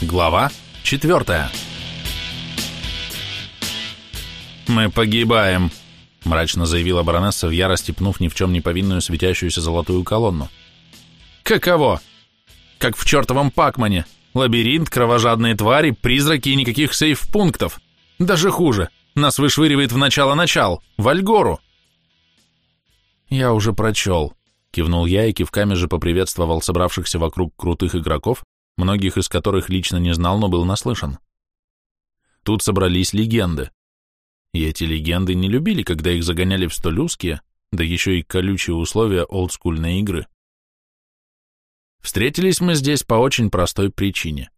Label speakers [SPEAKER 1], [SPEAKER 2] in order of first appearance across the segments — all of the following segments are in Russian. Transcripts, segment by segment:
[SPEAKER 1] Глава 4 «Мы погибаем», — мрачно заявила баронесса в ярости, пнув ни в чем не повинную светящуюся золотую колонну. «Каково? Как в чертовом Пакмане. Лабиринт, кровожадные твари, призраки и никаких сейф-пунктов. Даже хуже. Нас вышвыривает в начало-начал, в Альгору». «Я уже прочел», — кивнул я и кивками же поприветствовал собравшихся вокруг крутых игроков, многих из которых лично не знал, но был наслышан. Тут собрались легенды. И эти легенды не любили, когда их загоняли в столь узкие, да еще и колючие условия олдскульной игры. Встретились мы здесь по очень простой причине.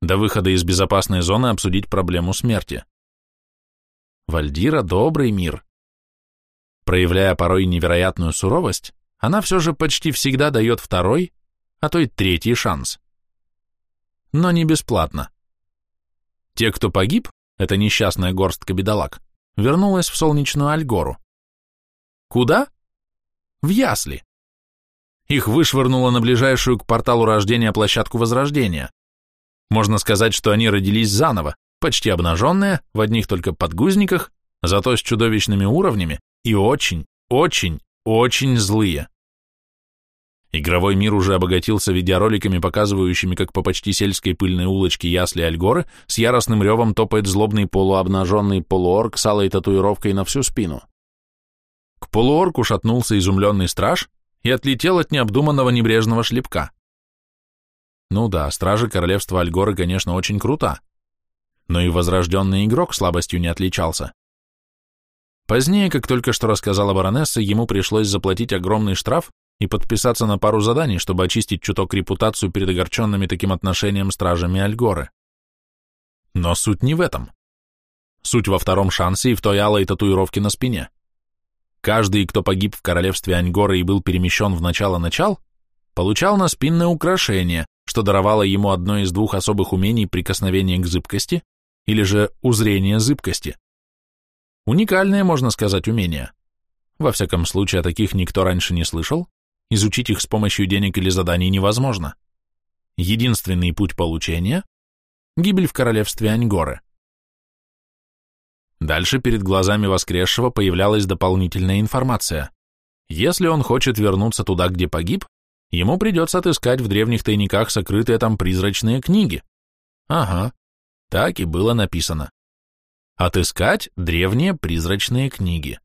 [SPEAKER 1] До выхода из безопасной зоны обсудить проблему смерти. Вальдира — добрый мир. Проявляя порой невероятную суровость, она все же почти всегда дает второй, а то и третий шанс. Но не бесплатно. Те, кто погиб, эта несчастная горстка бедолаг, вернулась в солнечную Альгору. Куда? В ясли. Их вышвырнуло на ближайшую к порталу рождения площадку Возрождения. Можно сказать, что они родились заново, почти обнаженные, в одних только подгузниках, зато с чудовищными уровнями и очень, очень, очень злые. Игровой мир уже обогатился видеороликами, показывающими, как по почти сельской пыльной улочке ясли Альгоры с яростным ревом топает злобный полуобнаженный полуорг с алой татуировкой на всю спину. К полуорку шатнулся изумленный страж и отлетел от необдуманного небрежного шлепка. Ну да, стражи королевства Альгоры, конечно, очень круто, но и возрожденный игрок слабостью не отличался. Позднее, как только что рассказала баронесса, ему пришлось заплатить огромный штраф и подписаться на пару заданий, чтобы очистить чуток репутацию перед огорченными таким отношением стражами Альгоры. Но суть не в этом. Суть во втором шансе и в той алой татуировке на спине. Каждый, кто погиб в королевстве Аньгоры и был перемещен в начало-начал, получал на спинное украшение, что даровало ему одно из двух особых умений прикосновения к зыбкости или же узрение зыбкости. Уникальное, можно сказать, умение. Во всяком случае, о таких никто раньше не слышал, Изучить их с помощью денег или заданий невозможно. Единственный путь получения – гибель в королевстве Аньгоры. Дальше перед глазами воскресшего появлялась дополнительная информация. Если он хочет вернуться туда, где погиб, ему придется отыскать в древних тайниках сокрытые там призрачные книги. Ага, так и было написано. Отыскать древние призрачные книги.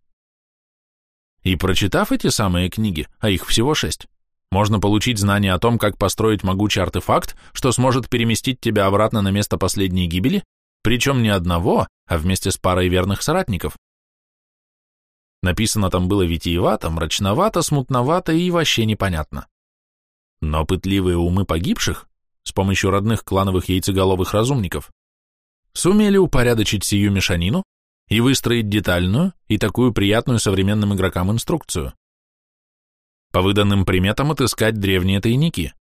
[SPEAKER 1] И прочитав эти самые книги, а их всего шесть, можно получить знание о том, как построить могучий артефакт, что сможет переместить тебя обратно на место последней гибели, причем не одного, а вместе с парой верных соратников. Написано там было витиевато, мрачновато, смутновато и вообще непонятно. Но пытливые умы погибших, с помощью родных клановых яйцеголовых разумников, сумели упорядочить сию мешанину и выстроить детальную и такую приятную современным игрокам инструкцию. По выданным приметам отыскать древние тайники.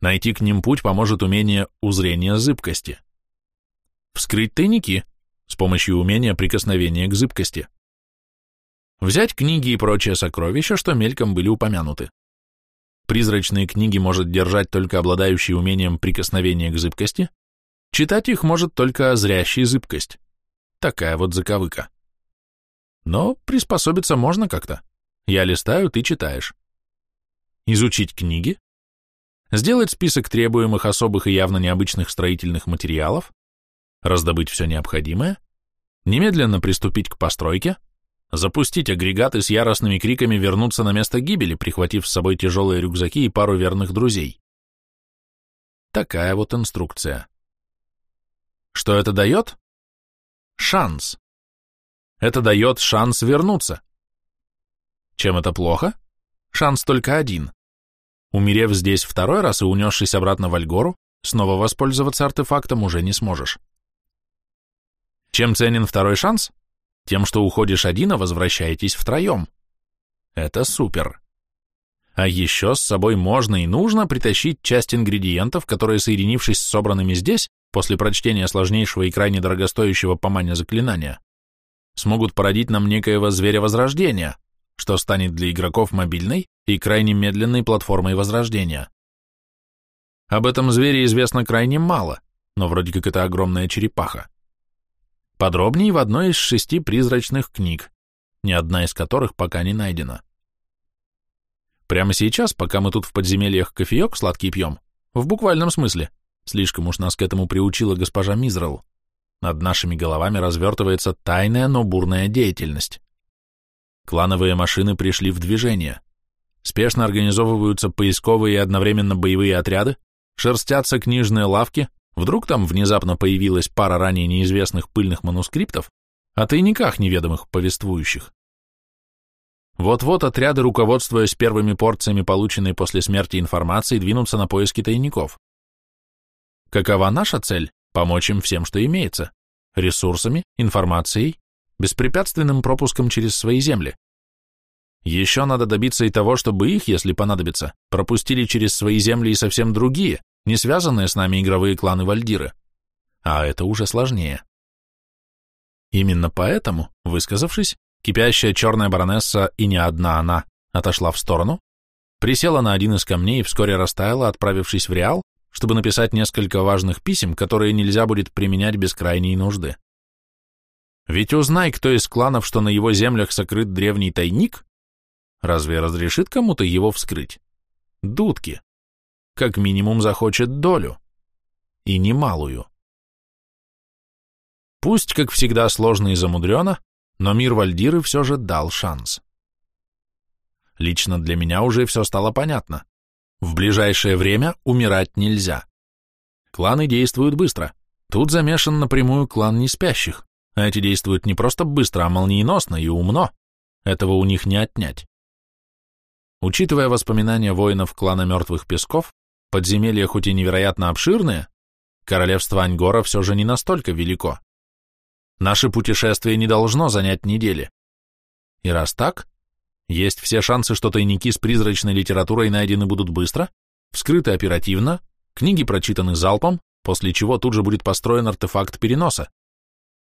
[SPEAKER 1] Найти к ним путь поможет умение узрения зыбкости. Вскрыть тайники с помощью умения прикосновения к зыбкости. Взять книги и прочие сокровища, что мельком были упомянуты. Призрачные книги может держать только обладающий умением прикосновения к зыбкости, читать их может только зрящий зыбкость. Такая вот заковыка. Но приспособиться можно как-то. Я листаю, ты читаешь. Изучить книги, сделать список требуемых особых и явно необычных строительных материалов, раздобыть все необходимое, немедленно приступить к постройке, запустить агрегаты с яростными криками вернуться на место гибели, прихватив с собой тяжелые рюкзаки и пару верных друзей. Такая вот инструкция. Что это дает? Шанс. Это дает шанс вернуться. Чем это плохо? Шанс только один. Умерев здесь второй раз и унесшись обратно в Альгору, снова воспользоваться артефактом уже не сможешь. Чем ценен второй шанс? Тем, что уходишь один, а возвращаетесь втроем. Это супер. А еще с собой можно и нужно притащить часть ингредиентов, которые, соединившись с собранными здесь, после прочтения сложнейшего и крайне дорогостоящего по мане заклинания, смогут породить нам некоего зверя возрождения, что станет для игроков мобильной и крайне медленной платформой возрождения. Об этом звере известно крайне мало, но вроде как это огромная черепаха. Подробнее в одной из шести призрачных книг, ни одна из которых пока не найдена. Прямо сейчас, пока мы тут в подземельях кофеек сладкий пьем, в буквальном смысле, слишком уж нас к этому приучила госпожа Мизрел, над нашими головами развертывается тайная, но бурная деятельность. Клановые машины пришли в движение. Спешно организовываются поисковые и одновременно боевые отряды, шерстятся книжные лавки, вдруг там внезапно появилась пара ранее неизвестных пыльных манускриптов о тайниках неведомых повествующих. Вот-вот отряды, руководствуясь первыми порциями полученной после смерти информации, двинутся на поиски тайников. Какова наша цель? Помочь им всем, что имеется. Ресурсами, информацией, беспрепятственным пропуском через свои земли. Еще надо добиться и того, чтобы их, если понадобится, пропустили через свои земли и совсем другие, не связанные с нами игровые кланы Вальдиры. А это уже сложнее. Именно поэтому, высказавшись, кипящая черная баронесса, и не одна она, отошла в сторону, присела на один из камней и вскоре растаяла, отправившись в Реал, чтобы написать несколько важных писем, которые нельзя будет применять без крайней нужды. Ведь узнай, кто из кланов, что на его землях сокрыт древний тайник, разве разрешит кому-то его вскрыть? Дудки. Как минимум захочет долю. И немалую. Пусть, как всегда, сложно и замудрено, но мир Вальдиры все же дал шанс. Лично для меня уже все стало понятно. В ближайшее время умирать нельзя. Кланы действуют быстро. Тут замешан напрямую клан неспящих, а эти действуют не просто быстро, а молниеносно и умно. Этого у них не отнять. Учитывая воспоминания воинов клана Мертвых Песков, подземелья хоть и невероятно обширные, королевство Аньгора все же не настолько велико. Наше путешествие не должно занять недели. И раз так, есть все шансы, что тайники с призрачной литературой найдены будут быстро, вскрыты оперативно, книги прочитаны залпом, после чего тут же будет построен артефакт переноса.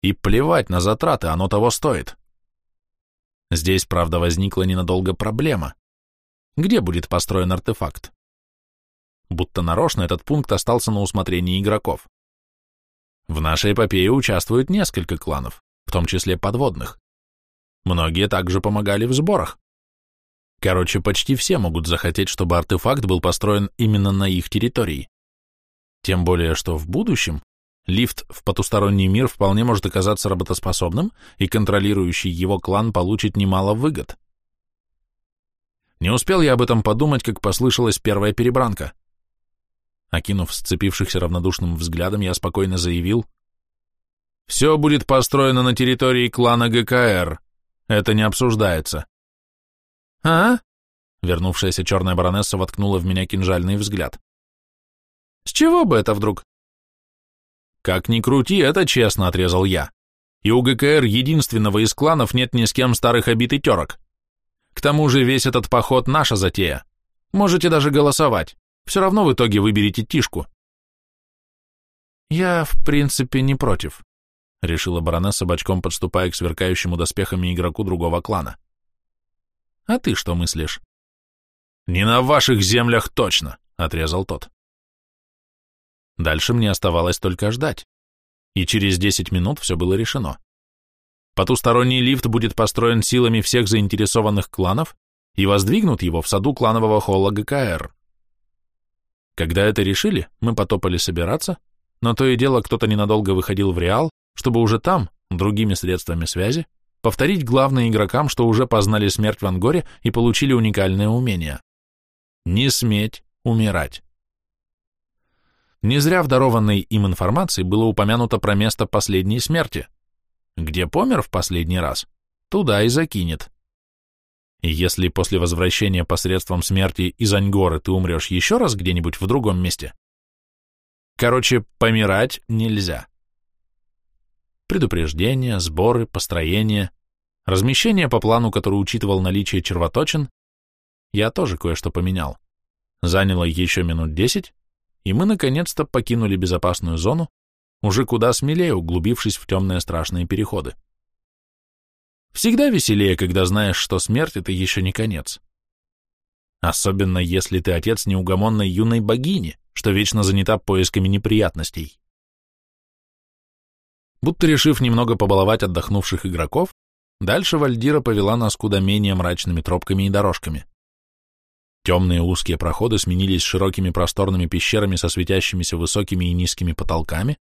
[SPEAKER 1] И плевать на затраты, оно того стоит. Здесь, правда, возникла ненадолго проблема. Где будет построен артефакт? Будто нарочно этот пункт остался на усмотрении игроков. В нашей эпопее участвуют несколько кланов, в том числе подводных. Многие также помогали в сборах. Короче, почти все могут захотеть, чтобы артефакт был построен именно на их территории. Тем более, что в будущем лифт в потусторонний мир вполне может оказаться работоспособным, и контролирующий его клан получит немало выгод. Не успел я об этом подумать, как послышалась первая перебранка. Окинув сцепившихся равнодушным взглядом, я спокойно заявил, «Все будет построено на территории клана ГКР. Это не обсуждается. «А?» Вернувшаяся черная баронесса воткнула в меня кинжальный взгляд. «С чего бы это вдруг?» «Как ни крути, это честно», — отрезал я. «И у ГКР единственного из кланов нет ни с кем старых обид и терок. К тому же весь этот поход наша затея. Можете даже голосовать. Все равно в итоге выберете Тишку». «Я, в принципе, не против», — решила баронесса, бочком подступая к сверкающему доспехами игроку другого клана. А ты что мыслишь? Не на ваших землях точно, отрезал тот. Дальше мне оставалось только ждать. И через 10 минут все было решено. Потусторонний лифт будет построен силами всех заинтересованных кланов и воздвигнут его в саду кланового холла ГКР. Когда это решили, мы потопали собираться, но то и дело кто-то ненадолго выходил в Реал, чтобы уже там, другими средствами связи, повторить главным игрокам, что уже познали смерть в Ангоре и получили уникальное умение. Не сметь умирать. Не зря в дарованной им информации было упомянуто про место последней смерти. Где помер в последний раз, туда и закинет. Если после возвращения посредством смерти из Аньгоры ты умрешь еще раз где-нибудь в другом месте, короче, помирать нельзя. Предупреждения, сборы, построение, размещение по плану, который учитывал наличие червоточин, я тоже кое-что поменял. Заняло еще минут десять, и мы наконец-то покинули безопасную зону, уже куда смелее углубившись в темные страшные переходы. Всегда веселее, когда знаешь, что смерть — это еще не конец. Особенно если ты отец неугомонной юной богини, что вечно занята поисками неприятностей. Будто решив немного побаловать отдохнувших игроков, дальше Вальдира повела нас куда менее мрачными тропками и дорожками. Темные узкие проходы сменились широкими просторными пещерами со светящимися высокими и низкими потолками.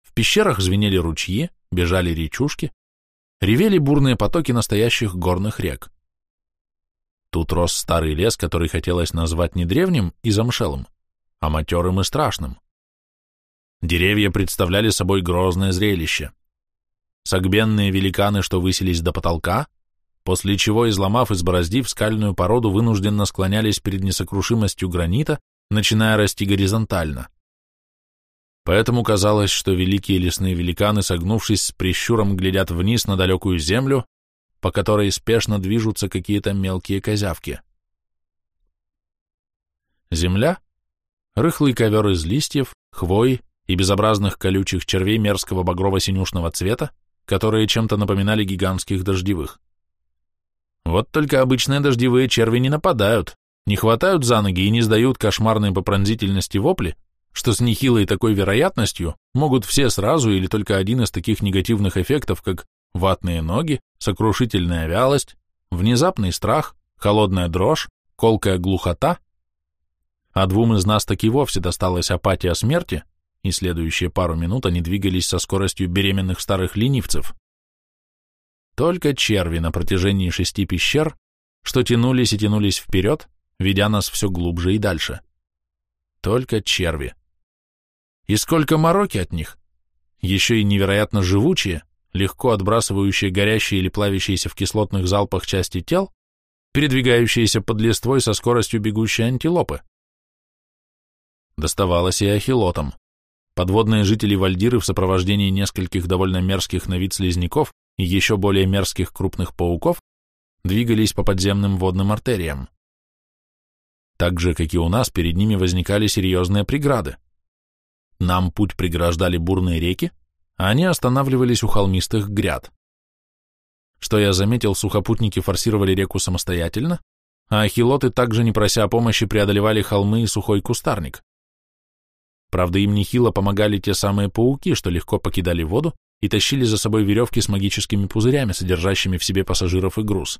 [SPEAKER 1] В пещерах звенели ручьи, бежали речушки, ревели бурные потоки настоящих горных рек. Тут рос старый лес, который хотелось назвать не древним и замшелым, а матерым и страшным. Деревья представляли собой грозное зрелище. Согбенные великаны, что высились до потолка, после чего, изломав и сбороздив скальную породу, вынужденно склонялись перед несокрушимостью гранита, начиная расти горизонтально. Поэтому казалось, что великие лесные великаны, согнувшись с прищуром, глядят вниз на далекую землю, по которой спешно движутся какие-то мелкие козявки. Земля — рыхлый ковер из листьев, хвой и безобразных колючих червей мерзкого багрово-синюшного цвета, которые чем-то напоминали гигантских дождевых. Вот только обычные дождевые черви не нападают, не хватают за ноги и не сдают кошмарной по пронзительности вопли, что с нехилой такой вероятностью могут все сразу или только один из таких негативных эффектов, как ватные ноги, сокрушительная вялость, внезапный страх, холодная дрожь, колкая глухота, а двум из нас таки вовсе досталась апатия смерти, и следующие пару минут они двигались со скоростью беременных старых ленивцев. Только черви на протяжении шести пещер, что тянулись и тянулись вперед, ведя нас все глубже и дальше. Только черви. И сколько мороки от них! Еще и невероятно живучие, легко отбрасывающие горящие или плавящиеся в кислотных залпах части тел, передвигающиеся под листвой со скоростью бегущей антилопы. Доставалось и ахилотам. Подводные жители Вальдиры в сопровождении нескольких довольно мерзких на вид слизняков и еще более мерзких крупных пауков двигались по подземным водным артериям. Так же, как и у нас, перед ними возникали серьезные преграды. Нам путь преграждали бурные реки, а они останавливались у холмистых гряд. Что я заметил, сухопутники форсировали реку самостоятельно, а ахилоты также, не прося помощи, преодолевали холмы и сухой кустарник. Правда, им нехило помогали те самые пауки, что легко покидали воду и тащили за собой веревки с магическими пузырями, содержащими в себе пассажиров и груз.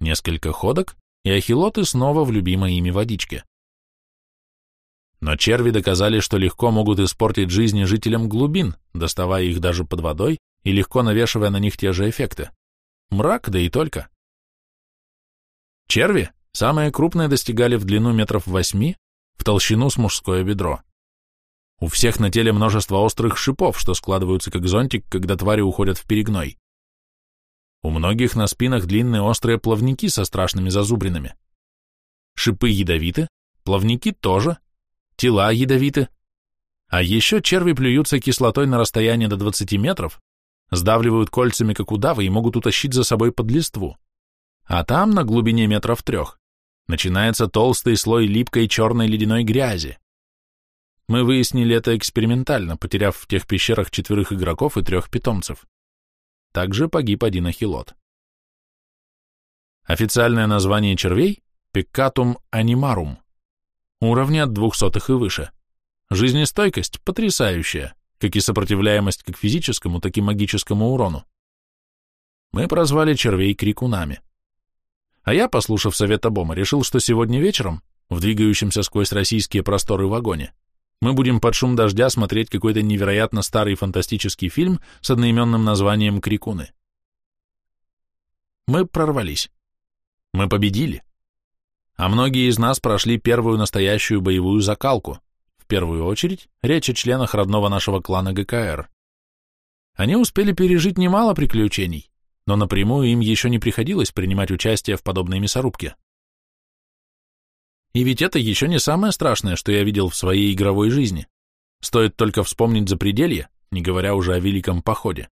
[SPEAKER 1] Несколько ходок, и ахилоты снова в любимой ими водичке. Но черви доказали, что легко могут испортить жизни жителям глубин, доставая их даже под водой и легко навешивая на них те же эффекты. Мрак, да и только. Черви, самые крупные, достигали в длину метров восьми, в толщину с мужское бедро. У всех на теле множество острых шипов, что складываются как зонтик, когда твари уходят в перегной. У многих на спинах длинные острые плавники со страшными зазубринами. Шипы ядовиты, плавники тоже, тела ядовиты. А еще черви плюются кислотой на расстоянии до 20 метров, сдавливают кольцами, как удавы, и могут утащить за собой под листву. А там, на глубине метров трех, начинается толстый слой липкой черной ледяной грязи. Мы выяснили это экспериментально, потеряв в тех пещерах четверых игроков и трех питомцев. Также погиб один ахилот. Официальное название червей – Peccatum animarum. Уровни от двухсотых и выше. Жизнестойкость потрясающая, как и сопротивляемость как физическому, так и магическому урону. Мы прозвали червей крикунами. А я, послушав совета Бома, решил, что сегодня вечером, в двигающемся сквозь российские просторы вагоне, мы будем под шум дождя смотреть какой-то невероятно старый фантастический фильм с одноименным названием «Крикуны». Мы прорвались. Мы победили. А многие из нас прошли первую настоящую боевую закалку. В первую очередь, речь о членах родного нашего клана ГКР. Они успели пережить немало приключений, но напрямую им еще не приходилось принимать участие в подобной мясорубке. И ведь это еще не самое страшное, что я видел в своей игровой жизни. Стоит только вспомнить запределье, не говоря уже о великом походе.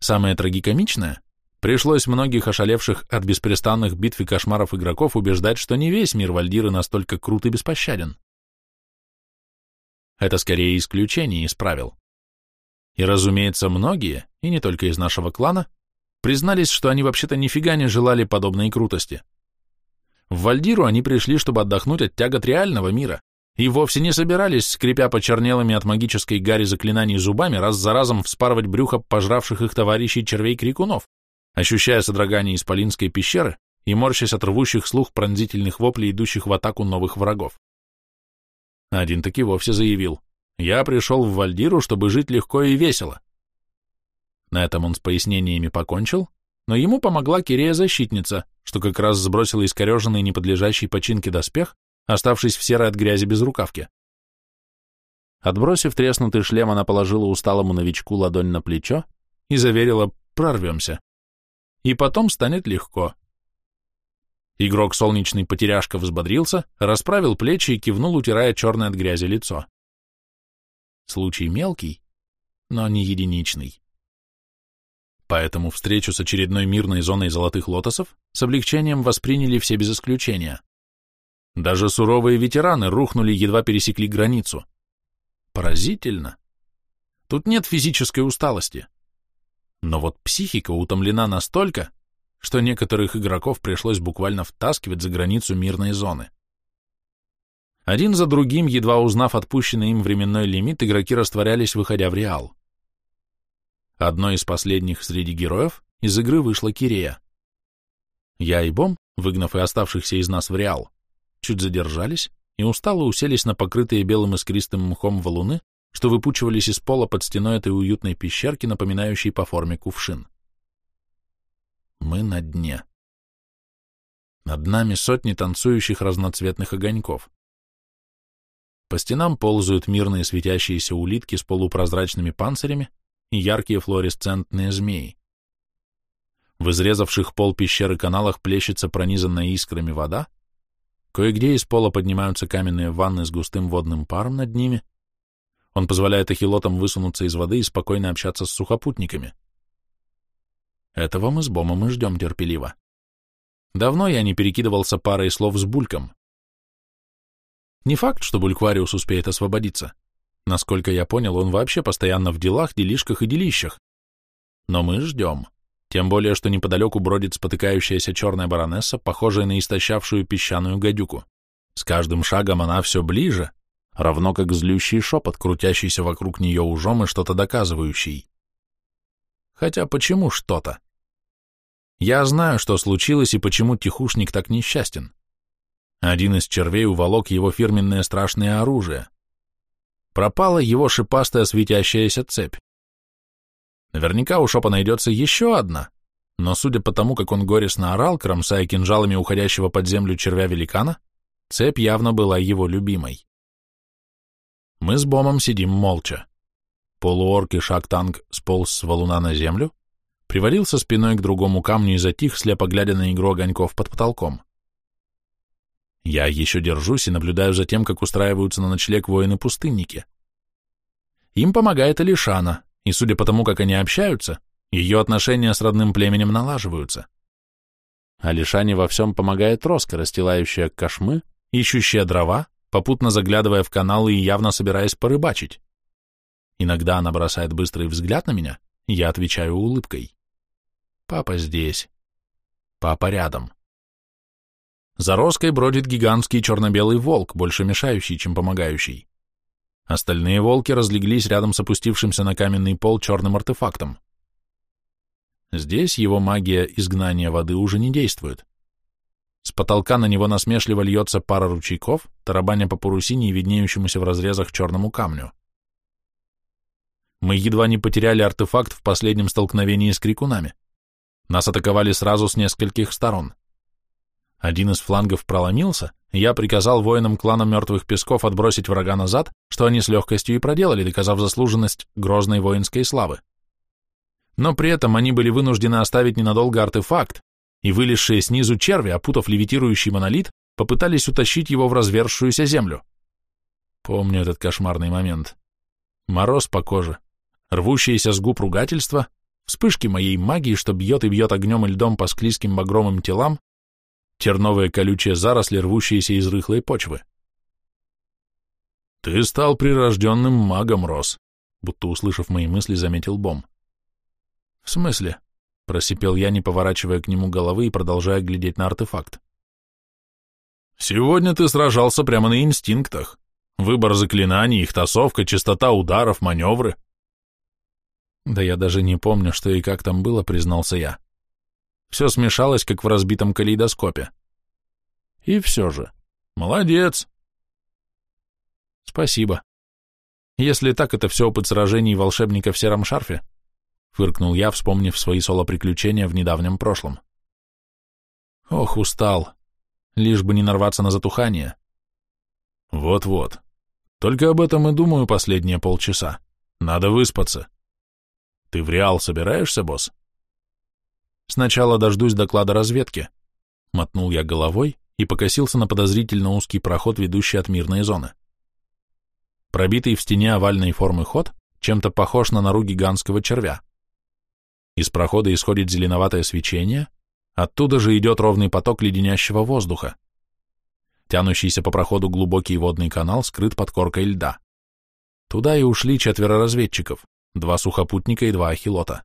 [SPEAKER 1] Самое трагикомичное, пришлось многих ошалевших от беспрестанных битв и кошмаров игроков убеждать, что не весь мир Вальдиры настолько крут и беспощаден. Это скорее исключение из правил. И, разумеется, многие, и не только из нашего клана, признались, что они вообще-то нифига не желали подобной крутости. В Вальдиру они пришли, чтобы отдохнуть от тягот реального мира, и вовсе не собирались, скрипя почернелыми от магической гари заклинаний зубами, раз за разом вспарывать брюхо пожравших их товарищей червей-крикунов, ощущая содрогание исполинской пещеры и морщась от рвущих слух пронзительных воплей, идущих в атаку новых врагов. Один таки вовсе заявил, «Я пришел в Вальдиру, чтобы жить легко и весело». На этом он с пояснениями покончил, но ему помогла Кирея-защитница, что как раз сбросила искореженный неподлежащий починке доспех, оставшись в серой от грязи без рукавки. Отбросив треснутый шлем, она положила усталому новичку ладонь на плечо и заверила «прорвемся». И потом станет легко. Игрок солнечный потеряшка взбодрился, расправил плечи и кивнул, утирая черное от грязи лицо. Случай мелкий, но не единичный. Поэтому встречу с очередной мирной зоной золотых лотосов с облегчением восприняли все без исключения. Даже суровые ветераны рухнули, едва пересекли границу. Поразительно. Тут нет физической усталости. Но вот психика утомлена настолько, что некоторых игроков пришлось буквально втаскивать за границу мирной зоны. Один за другим, едва узнав отпущенный им временной лимит, игроки растворялись, выходя в Реал. Одной из последних среди героев из игры вышла Кирея. Я и Бом, выгнав и оставшихся из нас в Реал, чуть задержались и устало уселись на покрытые белым искристым мхом валуны, что выпучивались из пола под стеной этой уютной пещерки, напоминающей по форме кувшин. Мы на дне. Над нами сотни танцующих разноцветных огоньков. По стенам ползают мирные светящиеся улитки с полупрозрачными панцирями и яркие флуоресцентные змеи. В изрезавших пол пещеры каналах плещется пронизанная искрами вода, кое-где из пола поднимаются каменные ванны с густым водным паром над ними. Он позволяет ахилотам высунуться из воды и спокойно общаться с сухопутниками. Этого мы с Бомом и ждем терпеливо. Давно я не перекидывался парой слов с Бульком. Не факт, что Бульквариус успеет освободиться. Насколько я понял, он вообще постоянно в делах, делишках и делищах. Но мы ждем. Тем более, что неподалеку бродит спотыкающаяся черная баронесса, похожая на истощавшую песчаную гадюку. С каждым шагом она все ближе, равно как злющий шепот, крутящийся вокруг нее ужом и что-то доказывающий. Хотя почему что-то? Я знаю, что случилось и почему тихушник так несчастен. Один из червей уволок его фирменное страшное оружие. Пропала его шипастая светящаяся цепь. Наверняка у Шопа найдется еще одна, но судя по тому, как он горестно орал, кромсая кинжалами уходящего под землю червя-великана, цепь явно была его любимой. Мы с Бомом сидим молча. Полуорк и шаг-танк сполз с валуна на землю, привалился спиной к другому камню и затих, слепо глядя на игру огоньков под потолком. Я еще держусь и наблюдаю за тем, как устраиваются на ночлег воины-пустынники. Им помогает Алишана, и судя по тому, как они общаются, ее отношения с родным племенем налаживаются. Алишане во всем помогает Роска, расстилающая кошмы, ищущая дрова, попутно заглядывая в каналы и явно собираясь порыбачить. Иногда она бросает быстрый взгляд на меня, я отвечаю улыбкой. Папа здесь. Папа рядом. За Роской бродит гигантский черно-белый волк, больше мешающий, чем помогающий. Остальные волки разлеглись рядом с опустившимся на каменный пол черным артефактом. Здесь его магия изгнания воды уже не действует. С потолка на него насмешливо льется пара ручейков, тарабаня по парусине и виднеющемуся в разрезах черному камню. Мы едва не потеряли артефакт в последнем столкновении с крикунами. Нас атаковали сразу с нескольких сторон. Один из флангов проломился, и я приказал воинам клана Мертвых Песков отбросить врага назад, что они с легкостью и проделали, доказав заслуженность грозной воинской славы. Но при этом они были вынуждены оставить ненадолго артефакт, и вылезшие снизу черви, опутав левитирующий монолит, попытались утащить его в разверзшуюся землю. Помню этот кошмарный момент. Мороз по коже, рвущиеся с губ ругательства, вспышки моей магии, что бьет и бьет огнем и льдом по склизким багровым телам, терновые колючие заросли, рвущиеся из рыхлой почвы. «Ты стал прирожденным магом, Рос», будто услышав мои мысли, заметил Бом. «В смысле?» — просипел я, не поворачивая к нему головы и продолжая глядеть на артефакт. «Сегодня ты сражался прямо на инстинктах. Выбор заклинаний, их тасовка, частота ударов, маневры.
[SPEAKER 2] Да я даже не помню, что и как там было, признался я. Все смешалось, как в разбитом калейдоскопе. И все же. Молодец. Спасибо. Если так, это все опыт сражений волшебника в сером шарфе, фыркнул я, вспомнив свои соло-приключения в недавнем прошлом. Ох, устал. Лишь бы не нарваться на затухание.
[SPEAKER 1] Вот-вот. Только об этом и думаю последние полчаса. Надо выспаться. Ты в Реал собираешься, босс?
[SPEAKER 2] Сначала дождусь доклада разведки. Мотнул я головой и покосился на подозрительно узкий проход, ведущий от мирной зоны. Пробитый в стене овальной формы ход чем-то похож на нору гигантского червя. Из прохода исходит зеленоватое свечение, оттуда же идет ровный поток леденящего воздуха. Тянущийся по проходу глубокий водный канал скрыт под коркой льда. Туда и ушли четверо разведчиков, два сухопутника и два ахилота.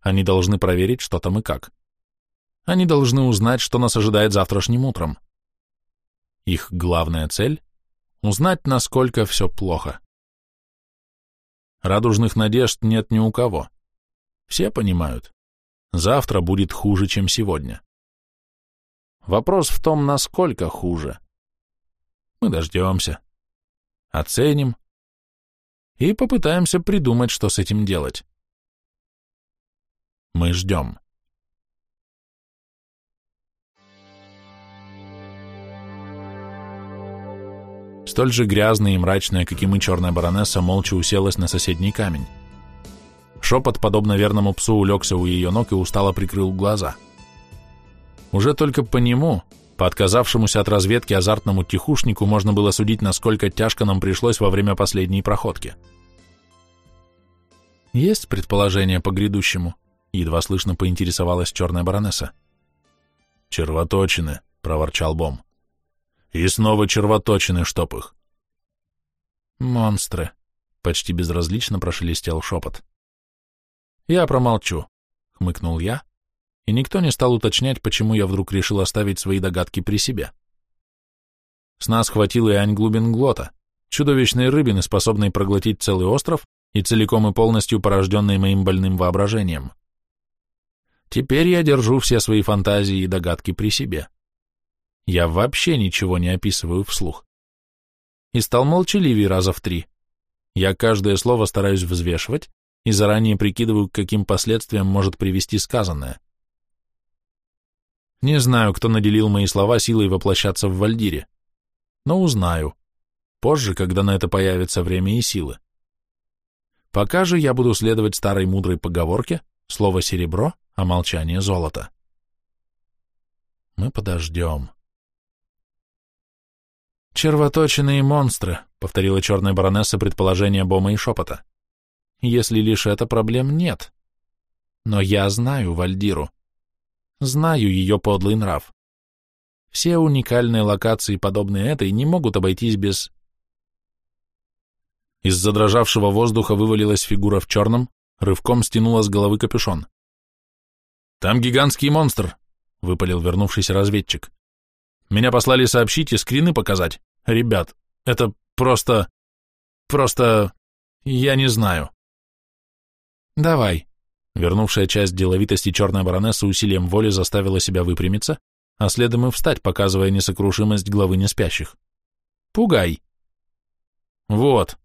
[SPEAKER 2] Они должны проверить, что там и как. Они должны узнать, что нас ожидает завтрашним утром. Их главная цель — узнать, насколько все плохо. Радужных надежд нет ни у кого. Все понимают. Завтра будет хуже, чем сегодня. Вопрос в том, насколько хуже. Мы дождемся, оценим и попытаемся придумать, что с этим делать. Мы ждем. Столь же грязная и мрачная, как и мы, черная баронесса, молча уселась на соседний камень. Шепот, подобно верному псу, улегся у ее ног и устало прикрыл глаза. — уже только по нему, по отказавшемуся от разведки азартному тихушнику, можно было судить, насколько тяжко нам пришлось во время последней проходки. «Есть предположение по грядущему?» — едва слышно поинтересовалась черная баронесса.
[SPEAKER 1] «Червоточины», — проворчал Бом. «И снова червоточины, чтоб их».
[SPEAKER 2] «Монстры», — почти безразлично прошелестел шепот. «Я промолчу», — хмыкнул я, и никто не стал уточнять, почему я вдруг решил оставить свои догадки при себе. С нас хватило и Ань Глубинглота, чудовищной рыбины, способной проглотить целый остров и целиком и полностью порожденной моим больным воображением. Теперь я держу все свои фантазии и догадки при себе. Я вообще ничего не описываю вслух. И стал молчаливее раза в три. Я каждое слово стараюсь взвешивать и заранее прикидываю, к каким последствиям может привести сказанное. Не знаю, кто наделил мои слова силой воплощаться в Вальдире, но узнаю. Позже, когда на это появится время и силы. Пока же я буду следовать старой мудрой поговорке «Слово серебро, а молчание золото». Мы подождем. «Червоточины и монстры», — повторила черная баронесса предположение Бома и шепота. «Если лишь это проблем нет. Но я знаю Вальдиру. Знаю ее подлый нрав. Все уникальные локации, подобные этой, не могут обойтись без... Из задрожавшего воздуха вывалилась фигура в черном, рывком стянула с головы капюшон. «Там гигантский монстр!» — выпалил вернувшийся разведчик. «Меня послали сообщить и скрины показать. Ребят, это просто... просто... я не знаю». «Давай», Вернувшая часть деловитости черная баронесса усилием воли заставила себя выпрямиться, а следом и встать, показывая несокрушимость главы неспящих. «Пугай!» «Вот!»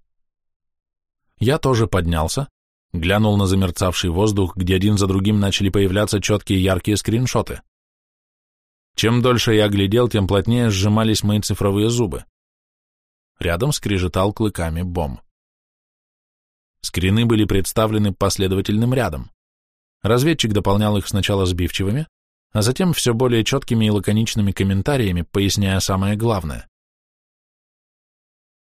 [SPEAKER 2] Я тоже поднялся, глянул на замерцавший воздух, где один за другим начали появляться четкие яркие скриншоты. Чем дольше я глядел, тем плотнее сжимались мои цифровые зубы. Рядом скрежетал клыками бомб. Скрины были представлены последовательным рядом. Разведчик дополнял их сначала сбивчивыми, а затем все более четкими и лаконичными комментариями, поясняя самое главное.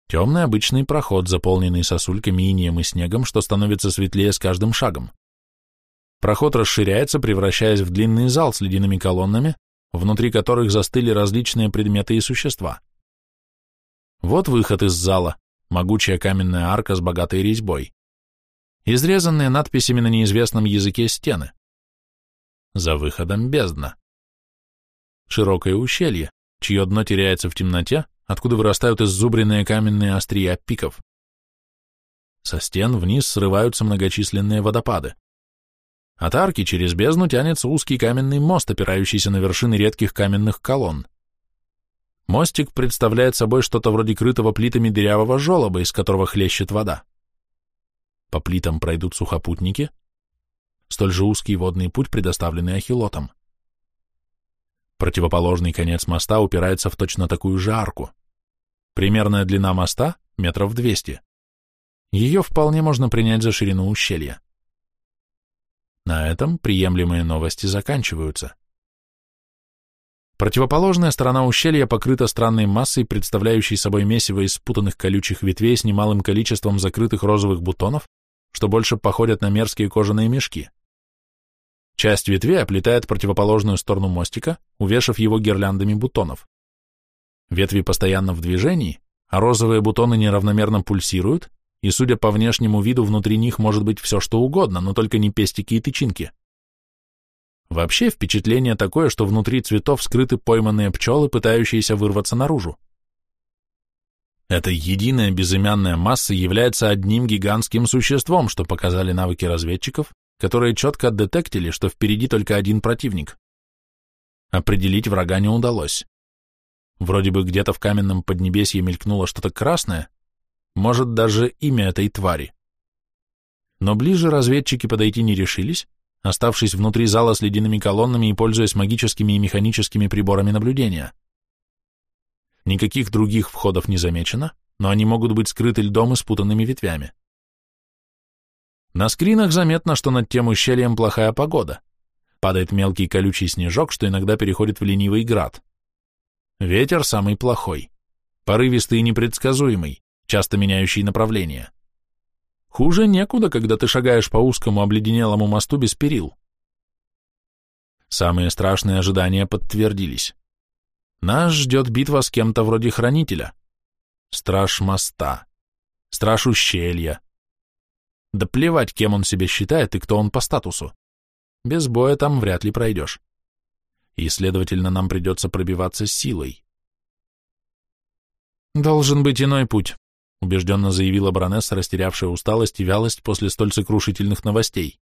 [SPEAKER 2] Темный обычный проход, заполненный сосульками, инеем и снегом, что становится светлее с каждым шагом. Проход расширяется, превращаясь в длинный зал с ледяными колоннами, внутри которых застыли различные предметы и существа. Вот выход из зала, могучая каменная арка с богатой резьбой изрезанные надписями на неизвестном языке стены. За выходом бездна. Широкое ущелье, чье дно теряется в темноте,
[SPEAKER 1] откуда вырастают иззубренные каменные острия пиков. Со стен вниз срываются многочисленные водопады. От арки через бездну тянется узкий каменный мост, опирающийся на вершины редких каменных колонн. Мостик представляет собой что-то вроде крытого плитами дырявого желоба, из которого хлещет вода. По плитам пройдут сухопутники, столь же узкий водный путь, предоставленный ахилотом. Противоположный конец моста упирается в точно такую же арку. Примерная длина моста — метров двести. Ее вполне можно принять за ширину ущелья. На этом приемлемые новости заканчиваются. Противоположная сторона ущелья покрыта странной массой, представляющей собой месиво из спутанных колючих ветвей с немалым количеством закрытых розовых бутонов, что больше походят на мерзкие кожаные мешки. Часть ветвей оплетает противоположную сторону мостика, увешав его гирляндами бутонов. Ветви постоянно в движении, а розовые бутоны неравномерно пульсируют, и, судя по внешнему виду, внутри них может быть все что угодно, но только не пестики и тычинки. Вообще впечатление такое, что внутри цветов скрыты пойманные пчелы, пытающиеся вырваться наружу. Эта единая безымянная масса является одним гигантским существом, что показали навыки разведчиков, которые четко детектили, что впереди только один противник. Определить врага не удалось. Вроде бы где-то в каменном поднебесье мелькнуло что-то красное, может, даже имя этой твари. Но ближе разведчики подойти не решились, оставшись внутри зала с ледяными колоннами и пользуясь магическими и механическими приборами наблюдения. Никаких других входов не замечено, но они могут быть скрыты льдом и спутанными ветвями. На скринах заметно, что над тем ущельем плохая погода. Падает мелкий колючий снежок, что иногда переходит в ленивый град. Ветер самый плохой, порывистый и непредсказуемый часто меняющий направление. Хуже некуда, когда ты шагаешь по узкому обледенелому мосту без перил. Самые страшные ожидания подтвердились. Нас ждет битва с кем-то вроде хранителя. Страж моста. Страж ущелья. Да плевать, кем он себя считает и кто он по статусу. Без боя там вряд ли пройдешь. И, следовательно, нам придется пробиваться силой. Должен быть иной путь убежденно заявила баронесса, растерявшая усталость и вялость после столь сокрушительных новостей.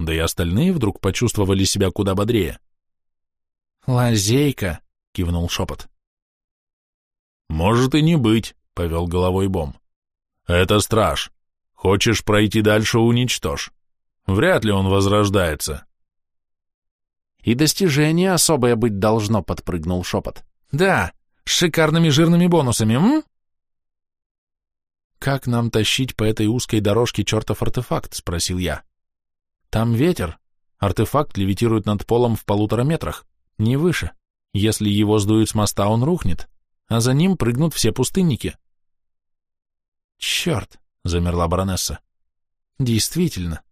[SPEAKER 1] Да и остальные вдруг почувствовали себя куда бодрее. «Лазейка!» — кивнул шепот. «Может и не быть», — повел головой Бом. «Это страж. Хочешь пройти дальше — уничтожь. Вряд ли он возрождается». «И достижение особое быть должно», — подпрыгнул шепот. «Да, с шикарными жирными бонусами, м?» «Как нам тащить по этой узкой дорожке чертов артефакт?» — спросил я. «Там ветер. Артефакт левитирует над полом в полутора метрах, не выше. Если его сдуют с моста, он рухнет, а за ним прыгнут все пустынники». «Черт!» — замерла баронесса. «Действительно».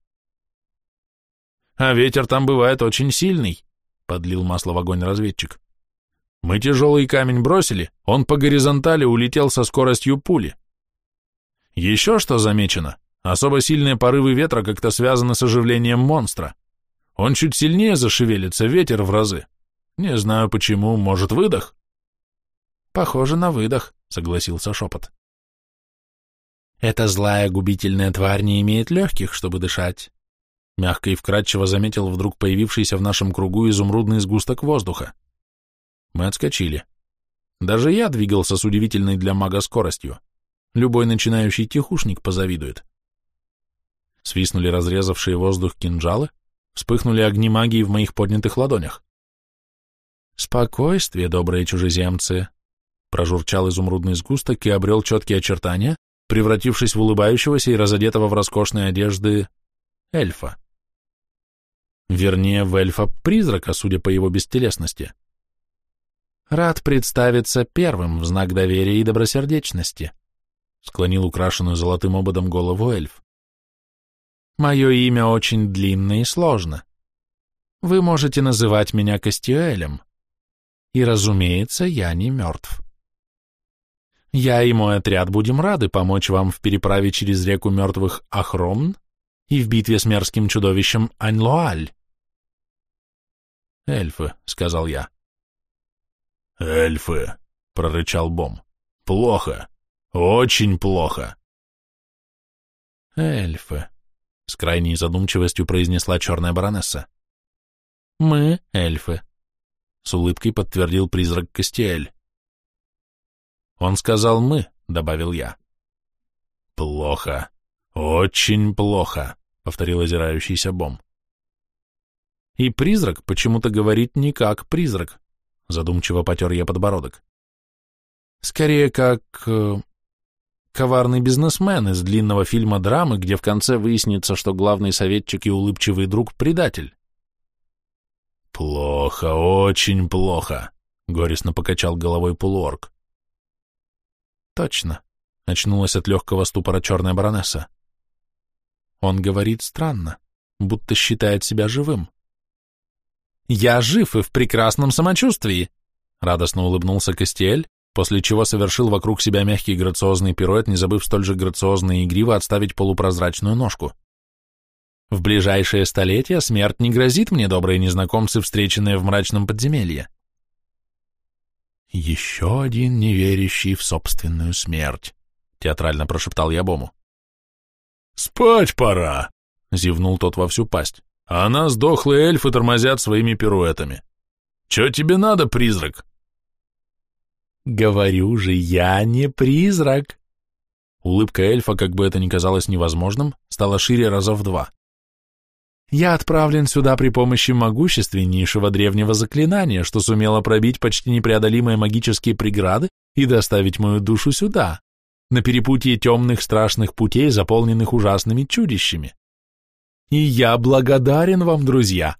[SPEAKER 1] «А ветер там бывает очень сильный», — подлил масло в огонь разведчик. «Мы тяжелый камень бросили, он по горизонтали улетел со скоростью пули. Еще что замечено? Особо сильные порывы ветра как-то связаны с оживлением монстра. Он чуть сильнее зашевелится, ветер в разы. Не знаю почему, может, выдох? Похоже на выдох, согласился шепот. Эта злая губительная тварь не имеет легких, чтобы дышать. Мягко и вкрадчиво заметил вдруг появившийся в нашем кругу изумрудный сгусток воздуха. Мы отскочили. Даже я двигался с удивительной для мага скоростью. Любой начинающий тихушник позавидует. Свистнули разрезавшие воздух кинжалы, вспыхнули огни магии в моих поднятых ладонях. «Спокойствие, добрые чужеземцы!» Прожурчал изумрудный сгусток и обрел четкие очертания, превратившись в улыбающегося и разодетого в роскошные одежды эльфа. Вернее, в эльфа-призрака, судя по его бестелесности. Рад представиться первым в знак доверия и добросердечности склонил украшенную золотым ободом голову эльф. Мое имя очень длинное и сложно. Вы можете называть меня Кастиэлем. И, разумеется, я не мертв. Я и мой отряд будем рады помочь вам в переправе через реку мертвых Ахромн и в битве с мерзким чудовищем Аньлоаль. «Эльфы», — сказал я.
[SPEAKER 2] «Эльфы», — прорычал Бом. «Плохо. Очень плохо».
[SPEAKER 1] «Эльфы», — с крайней задумчивостью произнесла черная баронесса. «Мы эльфы», — с улыбкой подтвердил призрак Костиэль. «Он сказал «мы», — добавил я.
[SPEAKER 2] «Плохо. Очень плохо», — повторил озирающийся Бом.
[SPEAKER 1] «И призрак почему-то говорит не как призрак», — задумчиво потер я подбородок. «Скорее как... Э, коварный бизнесмен из длинного фильма драмы, где в конце выяснится, что главный советчик и улыбчивый друг — предатель».
[SPEAKER 2] «Плохо, очень плохо», — горестно покачал головой полуорг.
[SPEAKER 1] «Точно», — очнулась от легкого ступора черная баронесса. Он говорит странно, будто считает себя живым. «Я жив и в прекрасном самочувствии», — радостно улыбнулся Костиэль, после чего совершил вокруг себя мягкий грациозный пируэт, не забыв столь же грациозно и игриво отставить полупрозрачную ножку. «В ближайшее столетие смерть не грозит мне, добрые незнакомцы, встреченные в мрачном подземелье».
[SPEAKER 2] «Еще один неверящий в собственную смерть», — театрально прошептал я Бому. «Спать пора!» — зевнул тот во всю пасть. «А нас дохлые эльфы тормозят своими пируэтами. Че тебе надо, призрак?»
[SPEAKER 1] «Говорю же, я не призрак!» Улыбка эльфа, как бы это ни казалось невозможным, стала шире раза в два. «Я отправлен сюда при помощи могущественнейшего древнего заклинания, что сумело пробить почти непреодолимые магические преграды и доставить мою душу сюда, на перепутье темных страшных путей, заполненных ужасными чудищами. И я благодарен вам, друзья,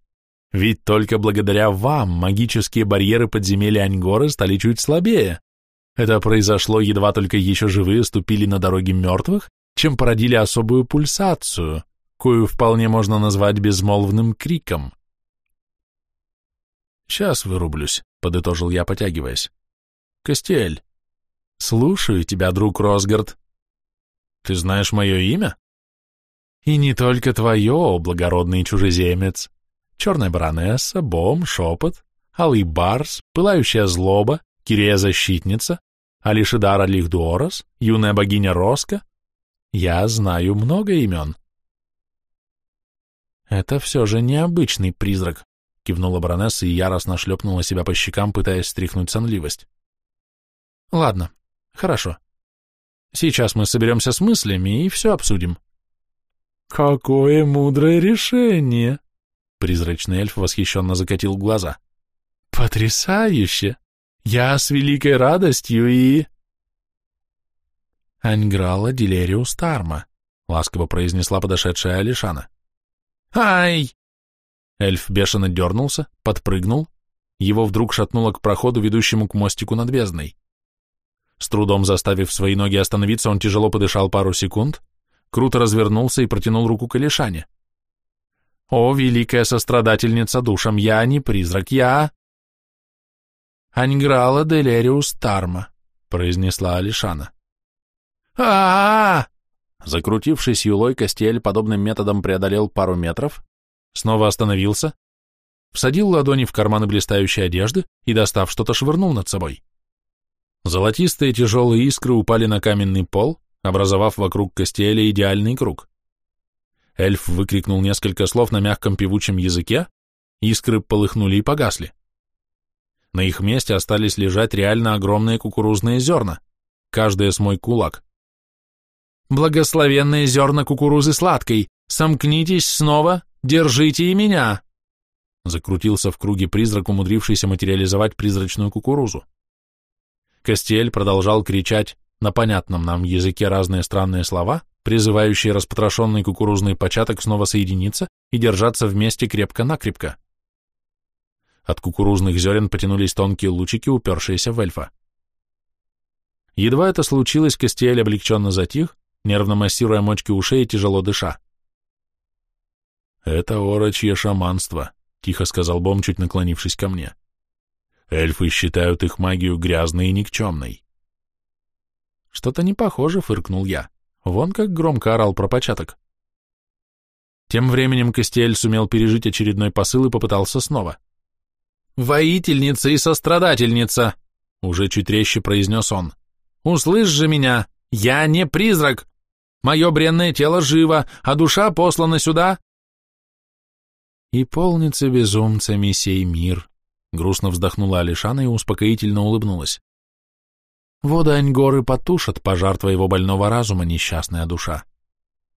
[SPEAKER 1] ведь только благодаря вам магические барьеры подземелья Аньгоры стали чуть слабее. Это произошло, едва только еще живые ступили на дороги мертвых, чем породили особую пульсацию, кою вполне можно назвать безмолвным криком. «Сейчас вырублюсь», — подытожил я, потягиваясь. «Костель, Слушаю тебя, друг Росгард. Ты знаешь мое имя? И не только твое, о благородный чужеземец. Черная баронесса, бом, шепот, алый барс, пылающая злоба, Кирея-защитница, Алишидара Лихдуорос, юная богиня Роска. Я знаю много имен. Это все же необычный призрак, кивнула баронесса и яростно шлепнула себя по щекам, пытаясь стряхнуть сонливость. Ладно, Хорошо. Сейчас мы соберемся с мыслями и все обсудим. Какое мудрое решение! Призрачный эльф восхищенно закатил глаза. Потрясающе! Я с великой радостью и... Анграла Дилериус Тарма, ласково произнесла подошедшая Алишана. Ай! Эльф бешено дернулся, подпрыгнул. Его вдруг шатнуло к проходу, ведущему к мостику над бездной. С трудом заставив свои ноги остановиться, он тяжело подышал пару секунд, круто развернулся и протянул руку к Элишане. «О, великая сострадательница душам, я не призрак, я...» «Анграла Делериус Тарма», — произнесла Алишана. а, -а, -а Закрутившись юлой, Костель подобным методом преодолел пару метров, снова остановился, всадил ладони в карманы блистающей одежды и, достав что-то, швырнул над собой. Золотистые тяжелые искры упали на каменный пол, образовав вокруг Костеля идеальный круг. Эльф выкрикнул несколько слов на мягком певучем языке, искры полыхнули и погасли. На их месте остались лежать реально огромные кукурузные зерна, каждое с мой кулак. «Благословенные зерна кукурузы сладкой! Сомкнитесь снова, держите и меня!» Закрутился в круге призрак, умудрившийся материализовать призрачную кукурузу. Костель продолжал кричать на понятном нам языке разные странные слова, призывающие распотрошенный кукурузный початок снова соединиться и держаться вместе крепко-накрепко. От кукурузных зерен потянулись тонкие лучики, упершиеся в эльфа. Едва это случилось, Костель облегченно затих, нервно массируя мочки ушей и тяжело дыша.
[SPEAKER 2] «Это орочье шаманство», — тихо сказал Бом, чуть наклонившись ко мне. Эльфы считают их магию грязной и никчемной.
[SPEAKER 1] Что-то не похоже, фыркнул я. Вон как громко орал про початок. Тем временем Костель сумел пережить очередной посыл и попытался снова. «Воительница и сострадательница! уже чуть резче произнес он. «Услышь же меня! Я не призрак! Мое бренное тело живо, а душа послана сюда!» «И полнится безумцами сей мир», — грустно вздохнула Алишана и успокоительно улыбнулась. «Вода Аньгоры потушат пожар твоего больного разума, несчастная душа.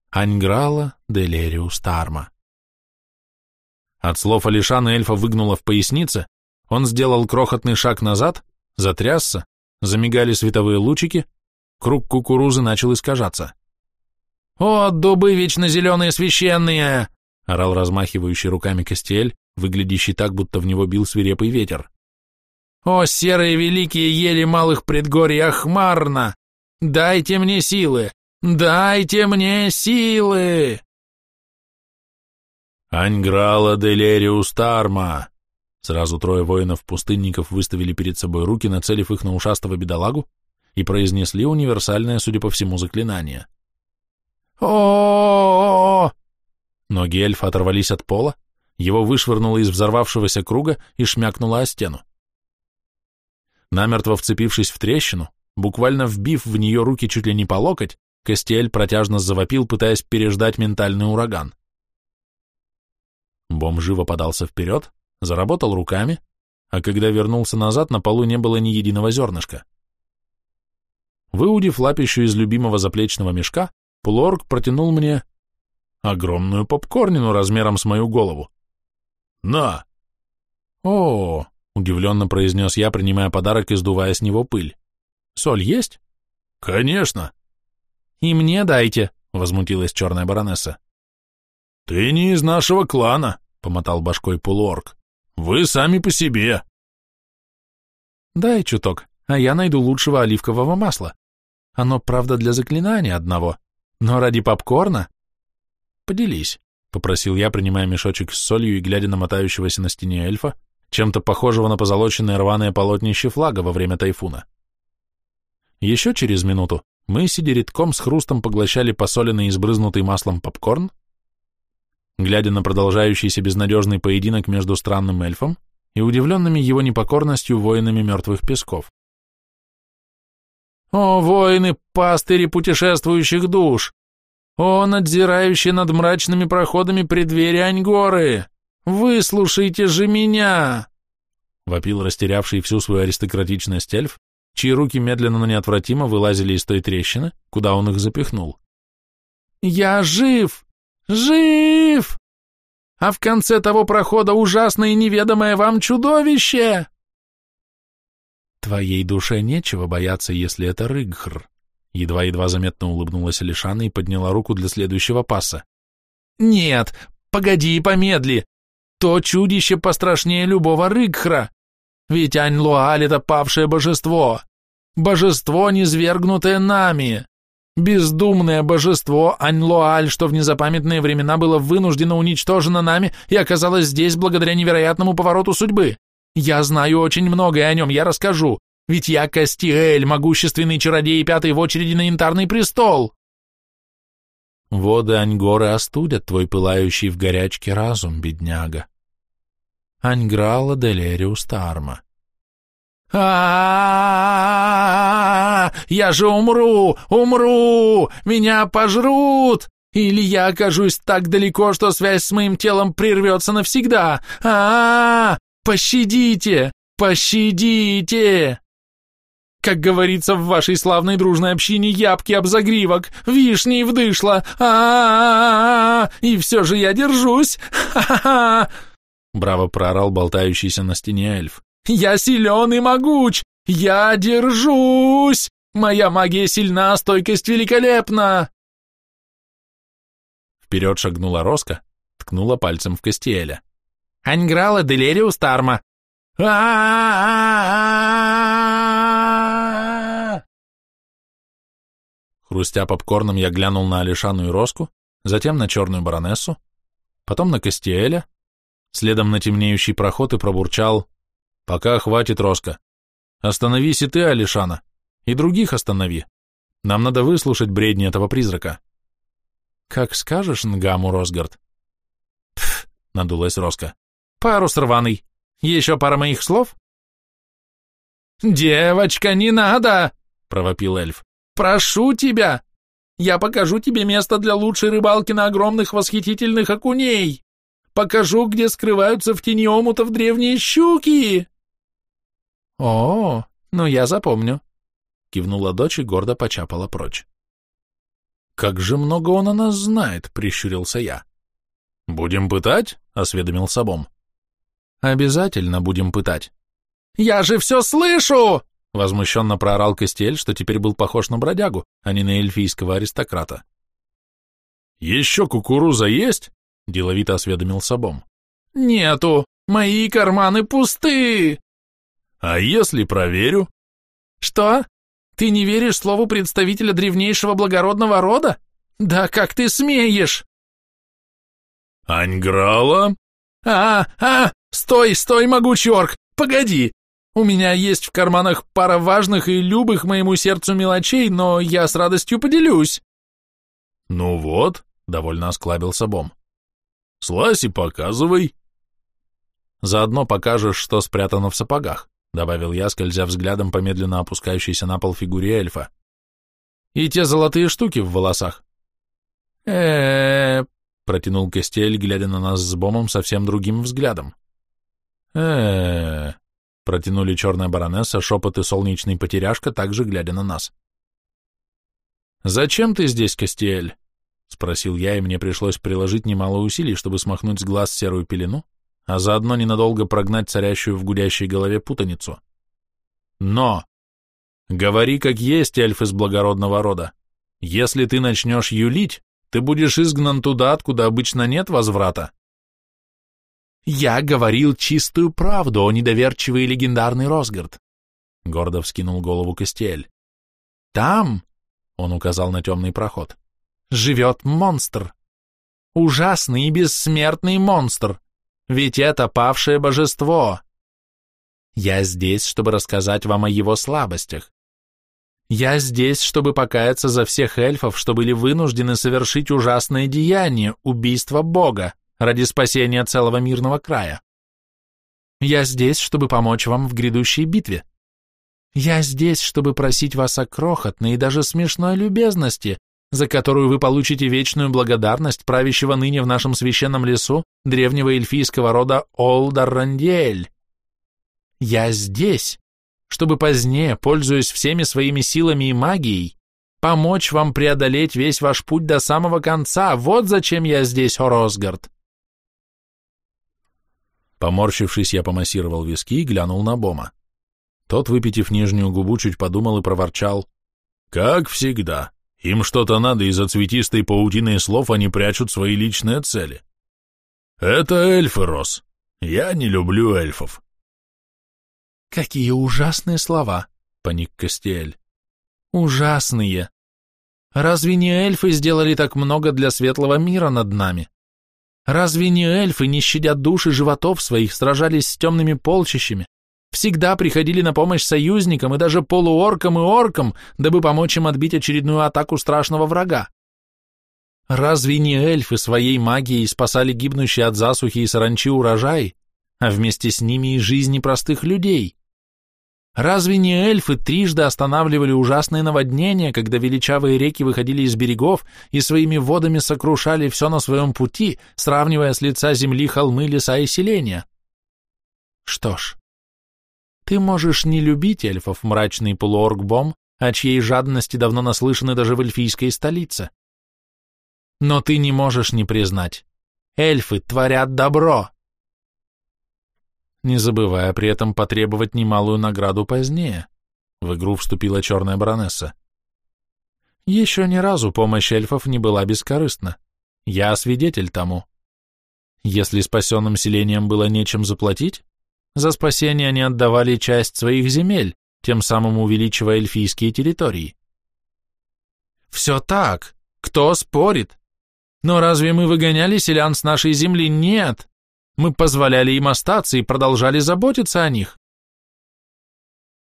[SPEAKER 1] Аньграла делериус тарма». От слов Алишана эльфа выгнула в пояснице, он сделал крохотный шаг назад, затрясся, замигали световые лучики, круг кукурузы начал искажаться. «О, дубы вечно зеленые священные!» — орал размахивающий руками Костель, выглядящий так, будто в него бил свирепый ветер. «О, серые великие ели малых предгорий Ахмарна! Дайте мне силы! Дайте мне силы!»
[SPEAKER 2] «Анграла Делериус Тарма!» Сразу трое воинов-пустынников выставили перед собой руки, нацелив их на ушастого бедолагу, и произнесли универсальное, судя по всему, заклинание.
[SPEAKER 1] О
[SPEAKER 2] Ноги эльфа оторвались от пола, его вышвырнуло из взорвавшегося круга и шмякнуло о стену. Намертво вцепившись в трещину, буквально вбив в нее руки чуть ли не по локоть, Костель протяжно завопил, пытаясь переждать ментальный ураган. Бом живо подался вперед, заработал руками, а когда вернулся назад, на полу не было ни единого зернышка. Выудив лапищу из любимого заплечного мешка, Плорг протянул мне огромную попкорнину размером с мою голову. «На!» «О!» — удивленно произнес я, принимая подарок и сдувая с него пыль. «Соль есть?» «Конечно!»
[SPEAKER 1] «И мне дайте!» — возмутилась черная баронесса.
[SPEAKER 2] «Ты не из нашего клана!» — помотал башкой полуорг. Вы сами по себе.
[SPEAKER 1] Дай чуток, а я найду лучшего оливкового масла. Оно, правда, для заклинания одного, но ради попкорна... Поделись, — попросил я, принимая мешочек с солью и глядя на мотающегося на стене эльфа, чем-то похожего на позолоченное рваное полотнище флага во время тайфуна. Еще через минуту мы, сидя редком, с хрустом поглощали посоленный и сбрызнутый маслом попкорн, глядя на продолжающийся безнадежный поединок между странным эльфом и удивленными его непокорностью воинами мертвых песков. «О, воины, пастыри путешествующих душ! О, надзирающие над мрачными проходами преддверия Аньгоры! Выслушайте же меня!» Вопил растерявший всю свою аристократичность эльф, чьи руки медленно, но неотвратимо вылазили из той трещины, куда он их запихнул. «Я жив! Жив! А в конце того прохода ужасное и неведомое вам чудовище!» «Твоей душе нечего бояться, если это Рыгхр», едва-едва заметно улыбнулась Алишана и подняла руку для следующего паса. «Нет, погоди и помедли! То чудище пострашнее любого Рыгхра! Ведь Ань-Луаль — это павшее божество! Божество, низвергнутое нами! Бездумное божество Аньлоаль, что в незапамятные времена было вынуждено уничтожено нами и оказалось здесь благодаря невероятному повороту судьбы. Я знаю очень многое о нем, я расскажу. Ведь я Кастиэль, могущественный чародей пятый в очереди на янтарный престол. Воды Аньгоры остудят твой пылающий в горячке разум, бедняга. Аньграла Делериус Тарма а Я же умру! Умру! Меня пожрут! Или я окажусь так далеко, что связь с моим телом прервется навсегда! а Пощадите! Пощадите!» Как говорится в вашей славной дружной общине, ябки об загривок, вишни вдышло, а, -а, -а, -а И все же я держусь, ха-ха-ха!» Браво проорал болтающийся на стене эльф. Я силен и могуч! Я держусь! Моя магия сильна, стойкость великолепна!» Вперед шагнула Роска, ткнула пальцем в Костиэля. «Аньграла Делериус Тарма!» Хрустя попкорном, я глянул на Алишану и Роску, затем на черную баронессу, потом на Костиэля, следом на темнеющий проход и пробурчал Пока хватит, Роско. Остановись и ты, Алишана. И других останови. Нам надо выслушать бредни этого призрака. Как скажешь, Нгаму Росгард. Пф, надулась Роско. Парус рваный. Еще пара моих слов?
[SPEAKER 3] «Девочка, не надо!» — провопил эльф. «Прошу тебя! Я покажу тебе место для лучшей рыбалки на огромных восхитительных окуней! Покажу, где скрываются в тени омутов древние щуки!» «О, ну я запомню», — кивнула дочь и гордо почапала прочь.
[SPEAKER 2] «Как же много он о нас знает», — прищурился я. «Будем пытать?» — осведомился Бом.
[SPEAKER 3] «Обязательно будем пытать». «Я же все слышу!» — возмущенно проорал Костель, что теперь был похож на бродягу, а не на эльфийского аристократа.
[SPEAKER 2] «Еще кукуруза есть?» — деловито осведомился Бом.
[SPEAKER 3] «Нету! Мои карманы пусты!»
[SPEAKER 2] «А если проверю?»
[SPEAKER 3] «Что? Ты не веришь слову представителя древнейшего благородного рода? Да как ты смеешь?»
[SPEAKER 2] «Аньграла?»
[SPEAKER 3] «А, а, стой, стой, могучий орк, погоди! У меня есть в карманах пара важных и любых моему сердцу мелочей, но я с радостью поделюсь».
[SPEAKER 2] «Ну вот», — довольно осклабился Бом. «Слазь и показывай».
[SPEAKER 1] «Заодно покажешь, что спрятано в сапогах», — добавил я, скользя взглядом по медленно опускающейся на пол фигуре эльфа. «И те золотые штуки в волосах».
[SPEAKER 3] «Э-э-э»,
[SPEAKER 1] протянул Костель, глядя на нас с Бомом совсем другим взглядом. Э протянули черная баронесса, шепот и солнечный потеряшка, также глядя на нас. «Зачем ты здесь, Костель?» — спросил я, и мне пришлось приложить немало усилий, чтобы смахнуть с глаз серую пелену, а заодно ненадолго прогнать царящую в гудящей голове путаницу. «Но! Говори, как есть, эльф из благородного рода. Если ты начнешь юлить, ты будешь изгнан туда, откуда обычно нет возврата. Я говорил чистую правду, о недоверчивый легендарный Росгард. Гордо вскинул голову Костель. Там, он указал на темный проход, живет монстр. Ужасный и бессмертный монстр. Ведь это павшее божество. Я здесь, чтобы рассказать вам о его слабостях. Я здесь, чтобы покаяться за всех эльфов, что были вынуждены совершить ужасное деяние, убийство Бога, ради спасения целого мирного края. Я здесь, чтобы помочь вам в грядущей битве. Я здесь, чтобы просить вас о крохотной и даже смешной любезности, за которую вы получите вечную благодарность правящего ныне в нашем священном лесу древнего эльфийского рода Олдар-Рандиэль. Я здесь, чтобы позднее, пользуясь всеми своими силами и магией, помочь вам преодолеть весь ваш путь до самого конца. Вот зачем я здесь, Оросгард. Поморщившись, я помассировал виски и глянул на Бома. Тот, выпитив нижнюю губу, чуть подумал и проворчал.
[SPEAKER 2] «Как всегда. Им что-то надо, и за цветистой паутиной слов они прячут свои личные цели. Это эльфы, Рос. Я не люблю эльфов.
[SPEAKER 3] «Какие ужасные слова!» — паник Костель. «Ужасные! Разве не эльфы сделали так много для светлого мира над нами? Разве не эльфы, не щадя души животов своих, сражались с темными полчищами, всегда приходили на помощь союзникам и даже полуоркам и оркам, дабы помочь им отбить очередную атаку страшного врага? Разве не эльфы своей магией спасали гибнущие от засухи и саранчи урожай, а вместе с ними и жизни простых людей? Разве не эльфы трижды останавливали ужасные наводнения, когда величавые реки выходили из берегов и своими водами сокрушали все на своем пути, сравнивая с лица земли холмы, леса и селения? Что ж, ты можешь не любить эльфов, мрачный полуорг-бом, о чьей жадности давно наслышаны даже в эльфийской столице. Но ты не можешь не признать. Эльфы творят добро не забывая при этом потребовать немалую награду позднее. В игру вступила черная баронесса. Еще ни разу помощь эльфов не была бескорыстна. Я свидетель тому. Если спасенным селениям было нечем заплатить, за спасение они отдавали часть своих земель, тем самым увеличивая эльфийские территории. Все так. Кто спорит? Но разве мы выгоняли селян с нашей земли? Нет. Мы позволяли им остаться и продолжали заботиться о них.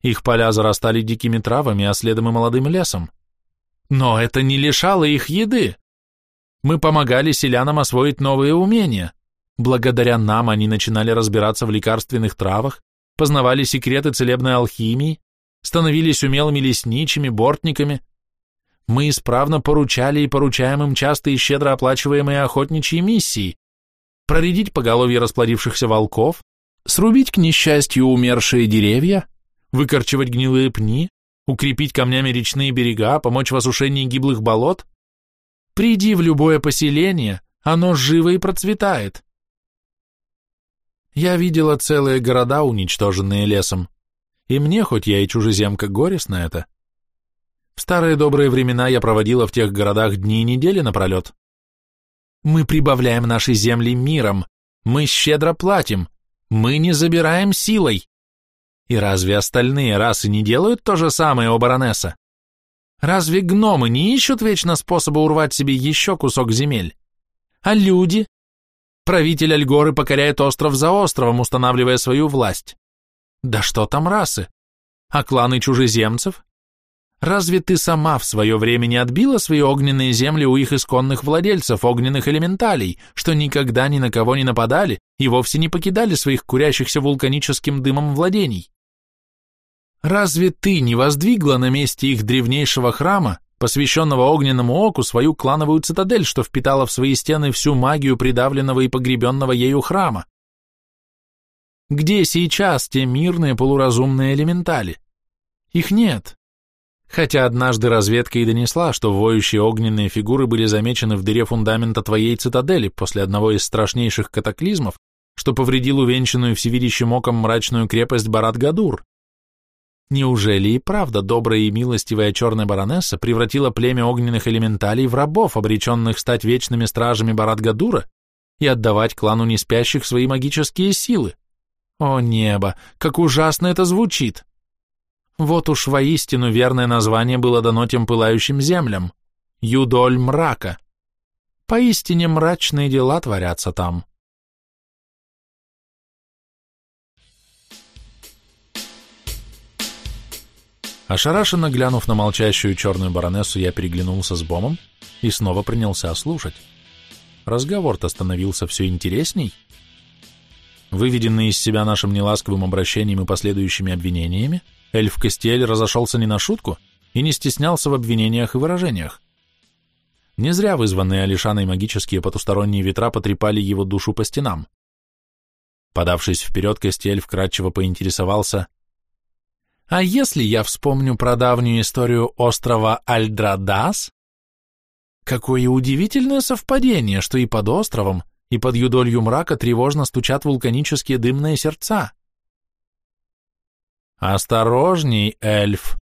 [SPEAKER 3] Их поля зарастали дикими травами, а следом и молодым лесом. Но это не лишало их еды. Мы помогали селянам освоить новые умения. Благодаря нам они начинали разбираться в лекарственных травах, познавали секреты целебной алхимии, становились умелыми лесничими, бортниками. Мы исправно поручали и поручаем им частые и щедро оплачиваемые охотничьи миссии, проредить поголовье расплодившихся волков, срубить к несчастью умершие деревья, выкорчевать гнилые пни, укрепить камнями речные берега, помочь в осушении гиблых болот. Приди в любое поселение, оно живо и процветает. Я видела целые города, уничтоженные лесом, и мне, хоть я и чужеземка, горестно это. В старые добрые времена я проводила в тех городах дни и недели напролет. Мы прибавляем наши земли миром, мы щедро платим, мы не забираем силой. И разве остальные расы не делают то же самое, о баронесса? Разве гномы не ищут вечно способа урвать себе еще кусок земель? А люди? Правитель Альгоры покоряет остров за островом, устанавливая свою власть. Да что там расы? А кланы чужеземцев? Разве ты сама в свое время не отбила свои огненные земли у их исконных владельцев, огненных элементалей, что никогда ни на кого не нападали и вовсе не покидали своих курящихся вулканическим дымом владений? Разве ты не воздвигла на месте их древнейшего храма, посвященного огненному оку, свою клановую цитадель, что впитала в свои стены всю магию придавленного и погребенного ею храма? Где сейчас те мирные полуразумные элементали? Их нет. Хотя однажды разведка и донесла, что воющие огненные фигуры были замечены в дыре фундамента твоей цитадели после одного из страшнейших катаклизмов, что повредил увенчанную всевидящим оком мрачную крепость Барат-Гадур. Неужели и правда добрая и милостивая черная баронесса превратила племя огненных элементалей в рабов, обреченных стать вечными стражами Барат-Гадура и отдавать клану неспящих свои магические силы? О небо, как ужасно это звучит! Вот уж воистину верное название было дано тем пылающим землям — Юдоль мрака. Поистине мрачные дела творятся там. Ошарашенно глянув на молчащую черную баронессу, я переглянулся с Бомом и снова принялся слушать. Разговор-то становился все интересней. Выведенный из себя нашим неласковым обращением и последующими обвинениями, эльф Кастиэль разошелся не на шутку и не стеснялся в обвинениях и выражениях. Не зря вызванные Алишаной магические потусторонние ветра потрепали его душу по стенам. Подавшись вперед, Кастиэль вкратчиво поинтересовался — а если я вспомню про давнюю историю острова Альдрадас? Какое удивительное совпадение, что и под островом, и под юдолью мрака тревожно стучат вулканические дымные сердца. «Осторожней, эльф!»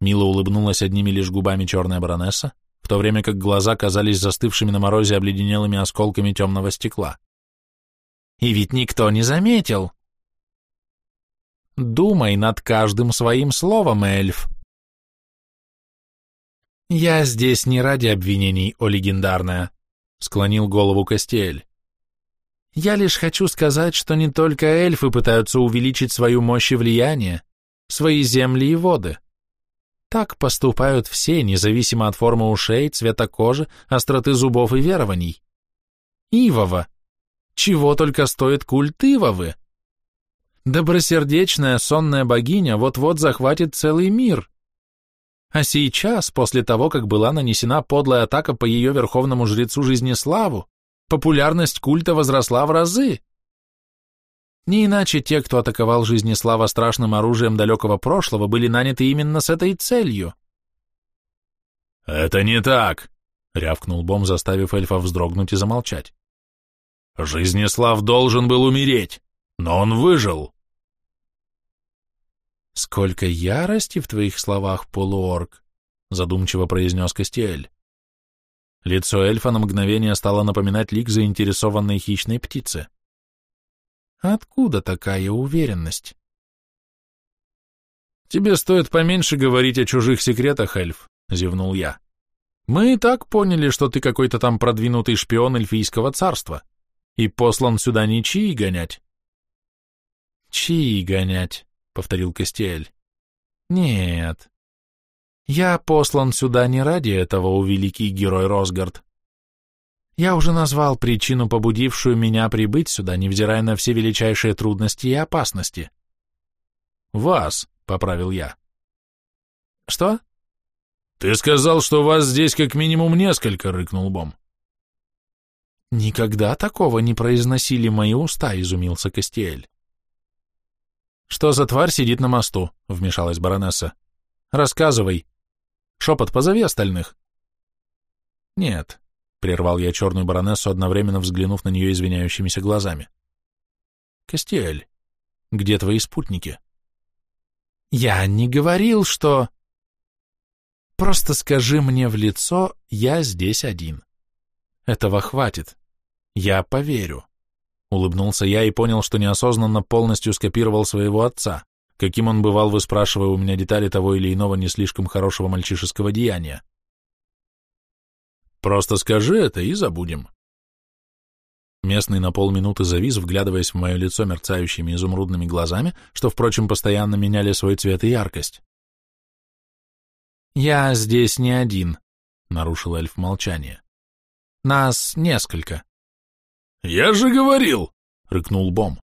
[SPEAKER 3] Мило улыбнулась одними лишь губами черная баронесса, в то время как глаза казались застывшими на морозе обледенелыми осколками темного стекла. «И ведь никто не заметил!» Думай над каждым своим словом, эльф. Я здесь не ради обвинений, о легендарная, склонил голову Костель. Я лишь хочу сказать, что не только эльфы пытаются увеличить свою мощь и влияние, свои земли и воды. Так поступают все, независимо от формы ушей, цвета кожи, остроты зубов и верований. Ивова. Чего только стоит культ Ивовы? Добросердечная сонная богиня вот-вот захватит целый мир. А сейчас, после того, как была нанесена подлая атака по ее верховному жрецу Жизнеславу, популярность культа возросла в разы. Не иначе те, кто атаковал Жизнеслава страшным оружием далекого прошлого, были наняты именно с этой целью.
[SPEAKER 2] «Это не так!» — рявкнул Бом, заставив эльфа вздрогнуть и замолчать. «Жизнеслав должен был умереть, но он выжил!»
[SPEAKER 3] «Сколько ярости в твоих словах, полуорг!» — задумчиво произнес Костиэль. Лицо эльфа на мгновение стало напоминать лик заинтересованной хищной птицы. «Откуда такая уверенность?»
[SPEAKER 2] «Тебе стоит поменьше говорить о чужих секретах, эльф», — зевнул я. «Мы и так поняли, что ты какой-то там продвинутый шпион эльфийского царства и послан сюда не чьи гонять».
[SPEAKER 3] «Чьи гонять?» повторил Костель. Нет. Я послан сюда не ради этого, у великий герой Росгард. Я уже назвал причину, побудившую меня прибыть сюда, невзирая на все величайшие трудности и опасности.
[SPEAKER 2] Вас, поправил я.
[SPEAKER 3] Что?
[SPEAKER 2] Ты сказал, что вас здесь как минимум несколько, рыкнул Бом.
[SPEAKER 3] Никогда такого не произносили мои уста, изумился Костиэль. Что за тварь сидит на мосту? Вмешалась баронесса. Рассказывай. Шепот, позови остальных. Нет, прервал я черную баронессу, одновременно взглянув на нее извиняющимися глазами. Костиэль, где твои спутники? Я не говорил, что... Просто скажи мне в лицо, я здесь один. Этого хватит. Я поверю. Улыбнулся я и понял, что неосознанно полностью скопировал своего отца, каким он бывал, выспрашивая у меня детали того или иного не слишком хорошего мальчишеского деяния.
[SPEAKER 2] Просто скажи это и забудем.
[SPEAKER 3] Местный на полминуты завис, вглядываясь в мое лицо мерцающими изумрудными глазами, что, впрочем, постоянно меняли свой цвет и яркость. «Я здесь не один», — нарушил эльф молчание. «Нас несколько».
[SPEAKER 2] «Я же говорил!» — рыкнул Бом.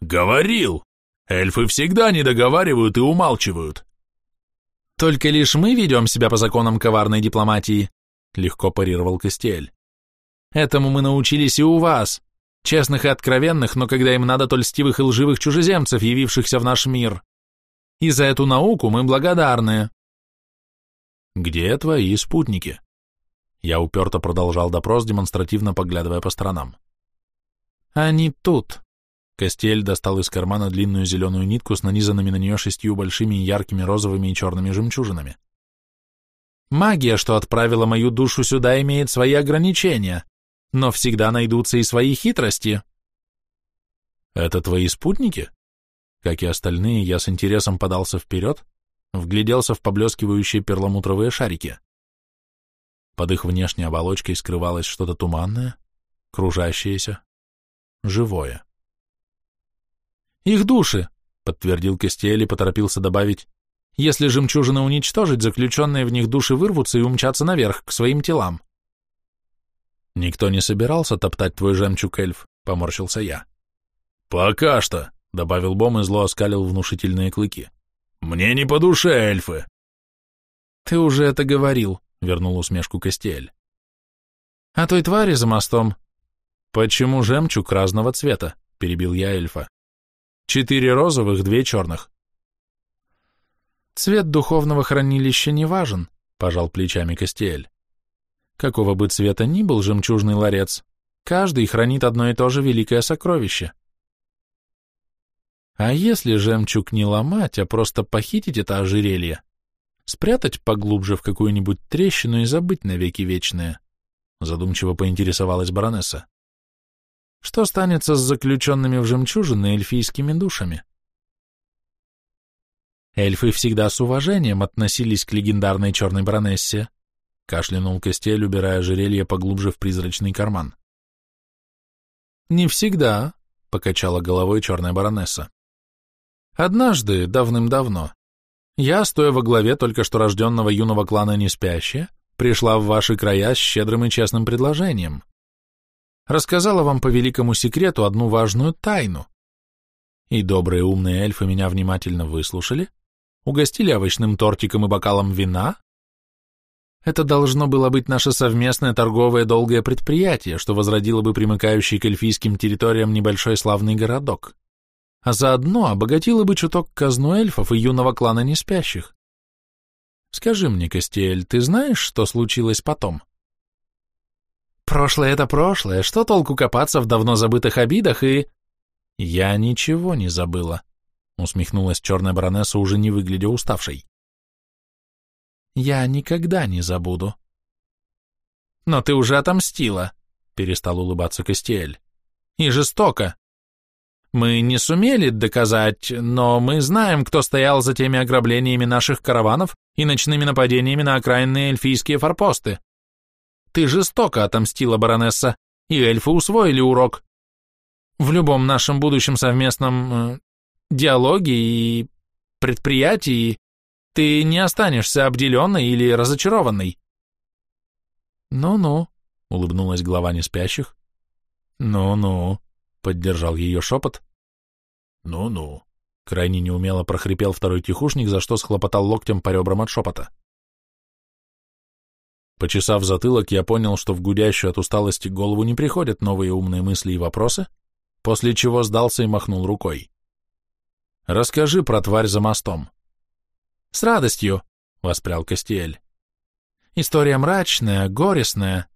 [SPEAKER 2] «Говорил! Эльфы всегда не договаривают и умалчивают».
[SPEAKER 3] «Только лишь мы ведем себя по законам коварной дипломатии», — легко парировал Костель. Этому мы научились и у вас, честных и откровенных, но когда им надо, то льстивых и лживых чужеземцев, явившихся в наш мир. И за эту науку мы благодарны.
[SPEAKER 2] Где твои спутники? Я уперто продолжал допрос, демонстративно поглядывая по сторонам.
[SPEAKER 3] Они тут. Костель достал из кармана длинную зеленую нитку с нанизанными на нее шестью большими яркими розовыми и черными жемчужинами. Магия, что отправила мою душу сюда, имеет свои ограничения но всегда найдутся и свои хитрости.
[SPEAKER 2] Это твои спутники? Как и остальные, я с интересом подался вперед, вгляделся в поблескивающие перламутровые шарики. Под их внешней оболочкой скрывалось что-то туманное, кружащееся, живое.
[SPEAKER 3] «Их души», — подтвердил Костель и поторопился добавить, «если жемчужины уничтожить, заключенные в них души вырвутся и умчатся наверх, к своим телам».
[SPEAKER 2] «Никто не собирался топтать твой жемчуг, эльф», — поморщился я. «Пока что», — добавил Бом и зло оскалил внушительные клыки. «Мне не по душе, эльфы!»
[SPEAKER 3] «Ты уже это говорил», — вернул усмешку Костель. «А той твари за мостом?» «Почему жемчуг разного цвета?» — перебил я эльфа. «Четыре розовых, две черных». «Цвет духовного хранилища не важен», — пожал плечами Костель. Какого бы цвета ни был жемчужный ларец, каждый хранит одно и то же великое сокровище. А если жемчуг не ломать, а просто похитить это ожерелье, спрятать поглубже в какую-нибудь трещину и забыть навеки вечное? Задумчиво поинтересовалась баронесса. Что станется с заключенными в жемчужины эльфийскими душами? Эльфы всегда с уважением относились к легендарной черной баронессе, Кашлянул Костель, убирая ожерелье поглубже в призрачный карман. «Не всегда», — покачала головой черная баронесса. «Однажды, давным-давно, я, стоя во главе только что рожденного юного клана Неспящая, пришла в ваши края с щедрым и честным предложением. Рассказала вам по великому секрету одну важную тайну. И добрые умные эльфы меня внимательно выслушали, угостили овощным тортиком и бокалом вина, это должно было быть наше совместное торговое долгое предприятие, что возродило бы примыкающий к эльфийским территориям небольшой славный городок, а заодно обогатило бы чуток казну эльфов и юного клана неспящих. Скажи мне, Костель, ты знаешь, что случилось потом? Прошлое — это прошлое, что толку копаться в давно забытых обидах и... Я ничего не забыла, усмехнулась черная баронесса, уже не выглядя уставшей я никогда не забуду. Но ты уже отомстила, перестал улыбаться Костель. И жестоко. Мы не сумели доказать, но мы знаем, кто стоял за теми ограблениями наших караванов и ночными нападениями на окраинные эльфийские форпосты. Ты жестоко отомстила, баронесса, и эльфы усвоили урок. В любом нашем будущем совместном э, диалоге и предприятии ты не останешься обделенной или разочарованной. Ну-ну, улыбнулась глава неспящих. Ну-ну, поддержал ее шепот.
[SPEAKER 2] Ну-ну,
[SPEAKER 1] Крайне неумело прохрипел второй тихушник, за что схлопотал локтем по ребрам от шепота. Почесав затылок, я понял, что в гудящую от усталости голову не приходят новые умные мысли и вопросы, после чего сдался и махнул рукой. «Расскажи про тварь за мостом».
[SPEAKER 3] «С радостью», — воспрял Костиэль. «История мрачная, горестная.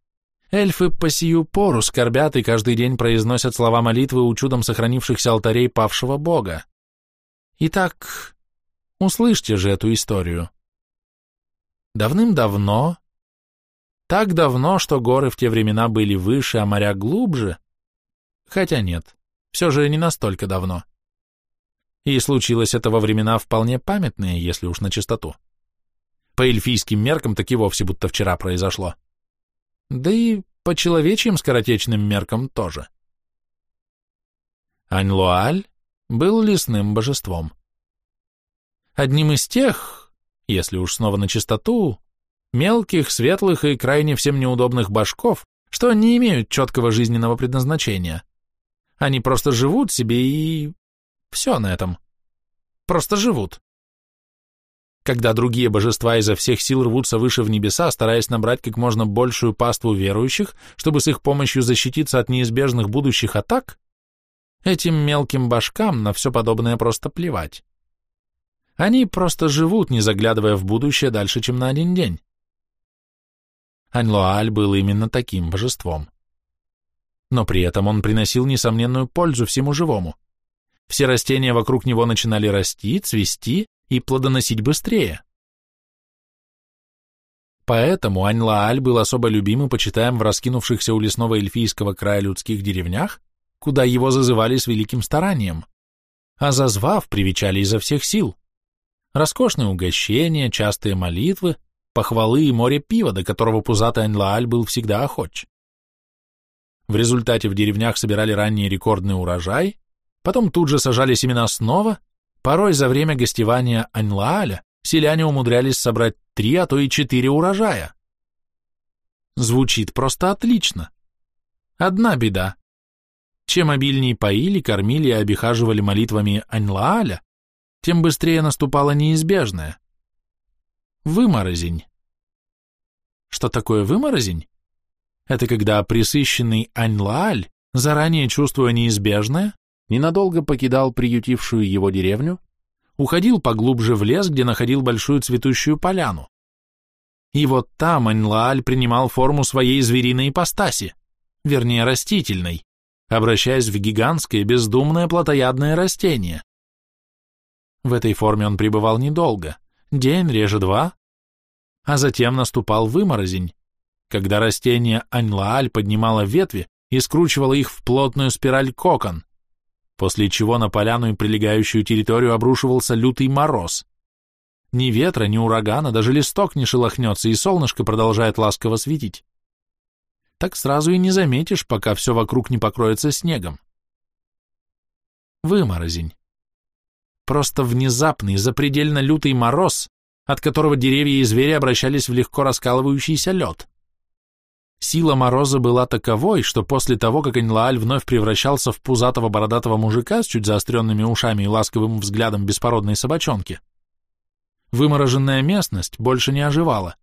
[SPEAKER 3] Эльфы по сию пору скорбят и каждый день произносят слова молитвы у чудом сохранившихся алтарей павшего бога. Итак, услышьте же эту историю. Давным-давно, так давно, что горы в те времена были выше, а моря глубже, хотя нет, все же не настолько давно. И случилось это во времена вполне памятные, если уж на чистоту. По эльфийским меркам так и вовсе будто вчера произошло. Да и по человечьим скоротечным меркам тоже. Аньлуаль был лесным божеством. Одним из тех, если уж снова на чистоту, мелких, светлых и крайне всем неудобных башков, что не имеют четкого жизненного предназначения. Они просто живут себе и... все на этом. Просто живут. Когда другие божества изо всех сил рвутся выше в небеса, стараясь набрать как можно большую паству верующих, чтобы с их помощью защититься от неизбежных будущих атак, Этим мелким башкам на все подобное просто плевать. Они просто живут, не заглядывая в будущее дальше, чем на один день. Аньлоаль был именно таким божеством. Но при этом он приносил несомненную пользу всему живому. Все растения вокруг него начинали расти, цвести и плодоносить быстрее. Поэтому Аньлааль был особо любим и почитаем в раскинувшихся у лесного эльфийского края людских деревнях, куда его зазывали с великим старанием, а зазвав, привечали изо всех сил. Роскошные угощения, частые молитвы, похвалы и море пива, до которого пузатый Анлааль был всегда охоч. В результате в деревнях собирали ранний рекордный урожай, потом тут же сажали семена снова, порой за время гостевания Анлааля селяне умудрялись собрать три, а то и четыре урожая. Звучит просто отлично. Одна беда. Чем обильнее поили, кормили и обихаживали молитвами Аньлааля, тем быстрее наступала неизбежное. Выморозень. Что такое выморозень? Это когда присыщенный Аньлааль, заранее чувствуя неизбежное, ненадолго покидал приютившую его деревню, уходил поглубже в лес, где находил большую цветущую поляну. И вот там Аньлааль принимал форму своей звериной ипостаси, вернее растительной обращаясь в гигантское бездумное плотоядное растение. В этой форме он пребывал недолго, день, реже два, а затем наступал выморозень, когда растение Аньлааль поднимало ветви и скручивало их в плотную спираль кокон, после чего на поляну и прилегающую территорию обрушивался лютый мороз. Ни ветра, ни урагана, даже листок не шелохнется, и солнышко продолжает ласково светить так сразу и не заметишь, пока все вокруг не покроется снегом. Выморозень. Просто внезапный, запредельно лютый мороз, от которого деревья и звери обращались в легко раскалывающийся лед. Сила мороза была таковой, что после того, как Аньлааль вновь превращался в пузатого бородатого мужика с чуть заостренными ушами и ласковым взглядом беспородной собачонки, вымороженная местность больше не оживала.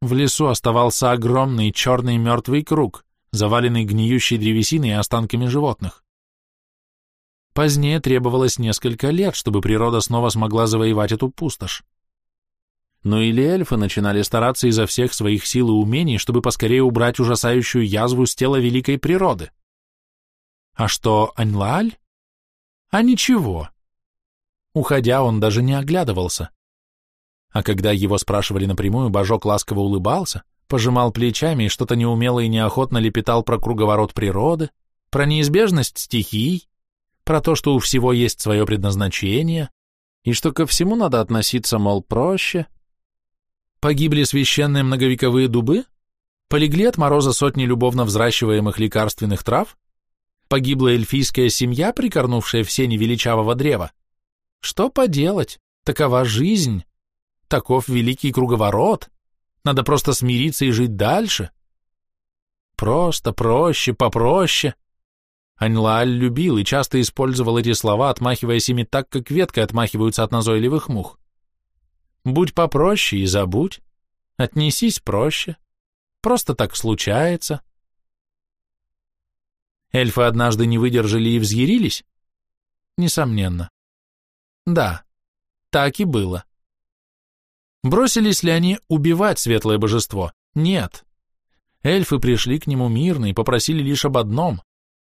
[SPEAKER 3] В лесу оставался огромный черный мертвый круг, заваленный гниющей древесиной и останками животных. Позднее требовалось несколько лет, чтобы природа снова смогла завоевать эту пустошь. Но или эльфы начинали стараться изо всех своих сил и умений, чтобы поскорее убрать ужасающую язву с тела великой природы. А что Аньлааль? А ничего. Уходя, он даже не оглядывался а когда его спрашивали напрямую, Божок ласково улыбался, пожимал плечами и что-то неумело и неохотно лепетал про круговорот природы, про неизбежность стихий, про то, что у всего есть свое предназначение, и что ко всему надо относиться, мол, проще. Погибли священные многовековые дубы? Полегли от мороза сотни любовно взращиваемых лекарственных трав? Погибла эльфийская семья, прикорнувшая в сене величавого древа? Что поделать? Такова жизнь. Таков великий круговорот. Надо просто смириться и жить дальше. Просто, проще, попроще. Аньлааль любил и часто использовал эти слова, отмахиваясь ими так, как веткой отмахиваются от назойливых мух. «Будь попроще и забудь. Отнесись проще. Просто так случается». Эльфы однажды не выдержали и взъярились? Несомненно. Да, так и было. Бросились ли они убивать светлое божество? Нет. Эльфы пришли к нему мирно и попросили лишь об одном,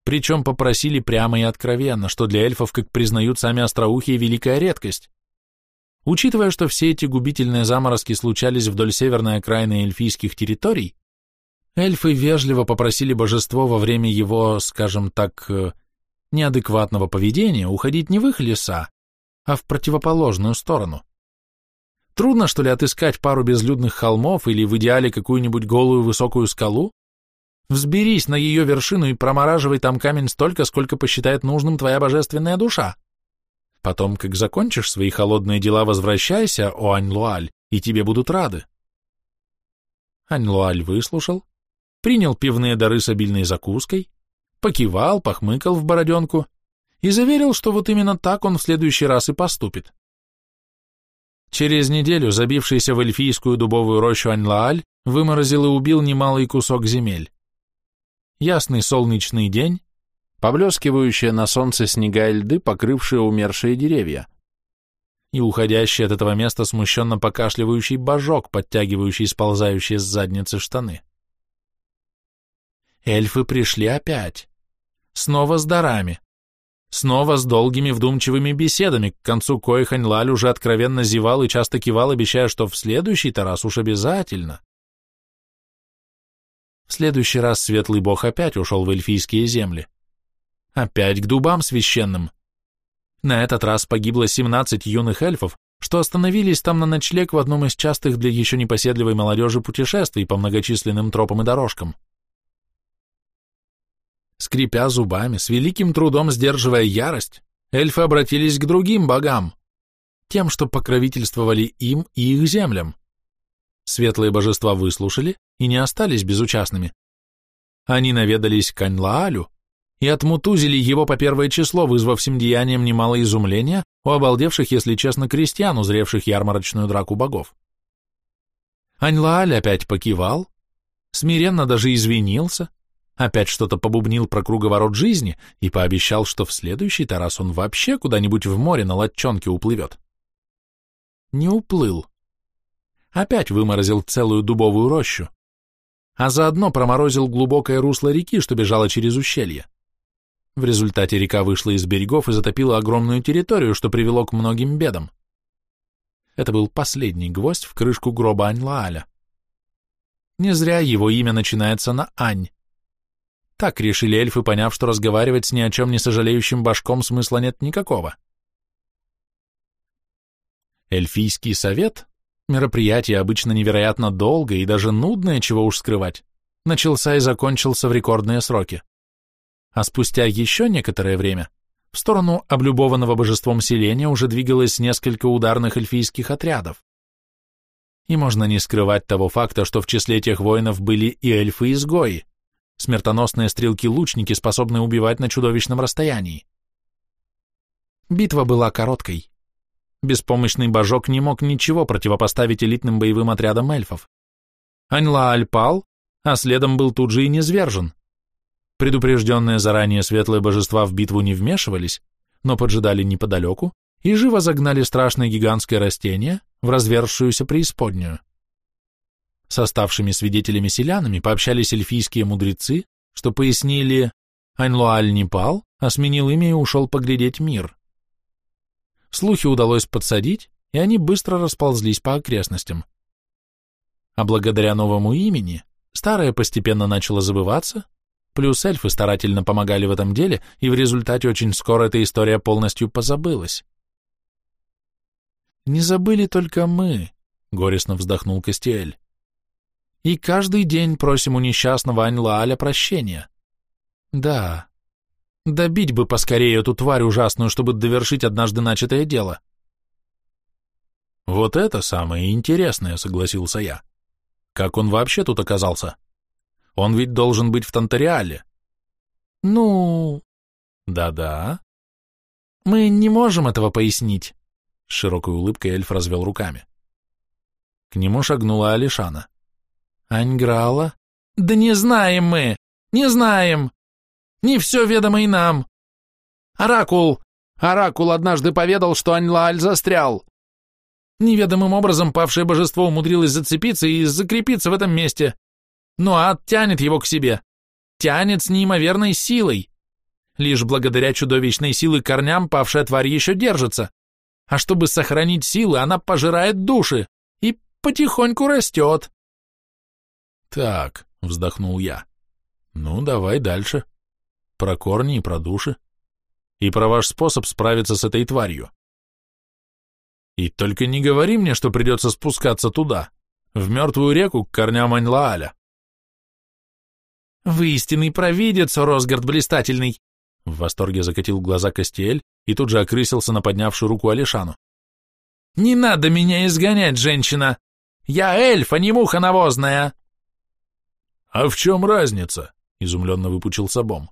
[SPEAKER 3] причем попросили прямо и откровенно, что для эльфов, как признают сами остроухие, великая редкость. Учитывая, что все эти губительные заморозки случались вдоль северной окраины эльфийских территорий, эльфы вежливо попросили божество во время его, скажем так, э, неадекватного поведения уходить не в их леса, а в противоположную сторону. Трудно, что ли, отыскать пару безлюдных холмов или в идеале какую-нибудь голую высокую скалу? Взберись на ее вершину и промораживай там камень столько, сколько посчитает нужным твоя божественная душа. Потом, как закончишь свои холодные дела, возвращайся, о Аньлуаль, и тебе будут рады. Аньлуаль выслушал, принял пивные дары с обильной закуской, покивал, похмыкал в бороденку и заверил, что вот именно так он в следующий раз и поступит. Через неделю забившийся в эльфийскую дубовую рощу Аньлааль выморозил и убил немалый кусок земель. Ясный солнечный день, поблескивающие на солнце снега и льды, покрывшие умершие деревья, и уходящий от этого места смущенно покашливающий божок, подтягивающий сползающие с задницы штаны. Эльфы пришли опять. Снова с дарами. Снова с долгими вдумчивыми беседами, к концу коих Аньлаль уже откровенно зевал и часто кивал, обещая, что в следующий-то раз уж обязательно. В следующий раз светлый бог опять ушел в эльфийские земли. Опять к дубам священным. На этот раз погибло 17 юных эльфов, что остановились там на ночлег в одном из частых для еще непоседливой молодежи путешествий по многочисленным тропам и дорожкам. Скрипя зубами, с великим трудом сдерживая ярость, эльфы обратились к другим богам, тем, что покровительствовали им и их землям. Светлые божества выслушали и не остались безучастными. Они наведались к Аньлаалю и отмутузили его по первое число, вызвав сим деянием немало изумления у обалдевших, если честно, крестьян, узревших ярмарочную драку богов. Аньлааль опять покивал, смиренно даже извинился, опять что-то побубнил про круговорот жизни и пообещал, что в следующий-то раз он вообще куда-нибудь в море на лодчонке уплывет. Не уплыл. Опять выморозил целую дубовую рощу, а заодно проморозил глубокое русло реки, что бежало через ущелье. В результате река вышла из берегов и затопила огромную территорию, что привело к многим бедам. Это был последний гвоздь в крышку гроба Ань-Лааля. Не зря его имя начинается на Ань. Так решили эльфы, поняв, что разговаривать с ни о чем не сожалеющим башком смысла нет никакого. Эльфийский совет, мероприятие обычно невероятно долгое и даже нудное, чего уж скрывать, начался и закончился в рекордные сроки. А спустя еще некоторое время в сторону облюбованного божеством селения уже двигалось несколько ударных эльфийских отрядов. И можно не скрывать того факта, что в числе тех воинов были и эльфы-изгои, Смертоносные стрелки-лучники способны убивать на чудовищном расстоянии. Битва была короткой. Беспомощный божок не мог ничего противопоставить элитным боевым отрядам эльфов. Аньлааль пал, а следом был тут же и низвержен. Предупрежденные заранее светлые божества в битву не вмешивались, но поджидали неподалеку и живо загнали страшное гигантское растение в разверзшуюся преисподнюю. С оставшими свидетелями-селянами пообщались эльфийские мудрецы, что пояснили, Аньлуаль не пал, а сменил имя и ушел поглядеть мир. Слухи удалось подсадить, и они быстро расползлись по окрестностям. А благодаря новому имени старое постепенно начало забываться, плюс эльфы старательно помогали в этом деле, и в результате очень скоро эта история полностью позабылась. «Не забыли только мы», — горестно вздохнул Костиэль и каждый день просим у несчастного Аньла-Аля прощения. Да, добить бы поскорее эту тварь ужасную, чтобы довершить однажды начатое дело. Вот это самое интересное, согласился я. Как он вообще тут оказался? Он ведь должен быть в Тантариале. Ну,
[SPEAKER 1] Да-да.
[SPEAKER 3] Мы не можем этого пояснить. С широкой улыбкой эльф развел руками.
[SPEAKER 1] К нему шагнула Алишана.
[SPEAKER 3] Аньграла? Да не знаем мы! Не знаем! Не все ведомо и нам! Оракул! Оракул однажды поведал, что Аньлааль застрял. Неведомым образом павшее божество умудрилось зацепиться и закрепиться в этом месте. Но ад тянет его к себе. Тянет с неимоверной силой. Лишь благодаря чудовищной силы корням павшая тварь еще держится. А чтобы сохранить силы, она пожирает души и потихоньку растет.
[SPEAKER 1] Так, вздохнул я. Ну, давай дальше. Про корни и про души. И про ваш способ справиться с этой тварью. И только не говори мне, что придется спускаться туда, в мертвую реку к корням Аньлааля.
[SPEAKER 3] «Вы истинный провидец, Росгард блистательный!»
[SPEAKER 1] В восторге закатил глаза Костиэль и тут же окрысился на поднявшую руку Алишану.
[SPEAKER 3] «Не надо меня изгонять, женщина! Я эльф, а не муха навозная!»
[SPEAKER 1] «А в чем разница?» — изумленно выпучился Бом.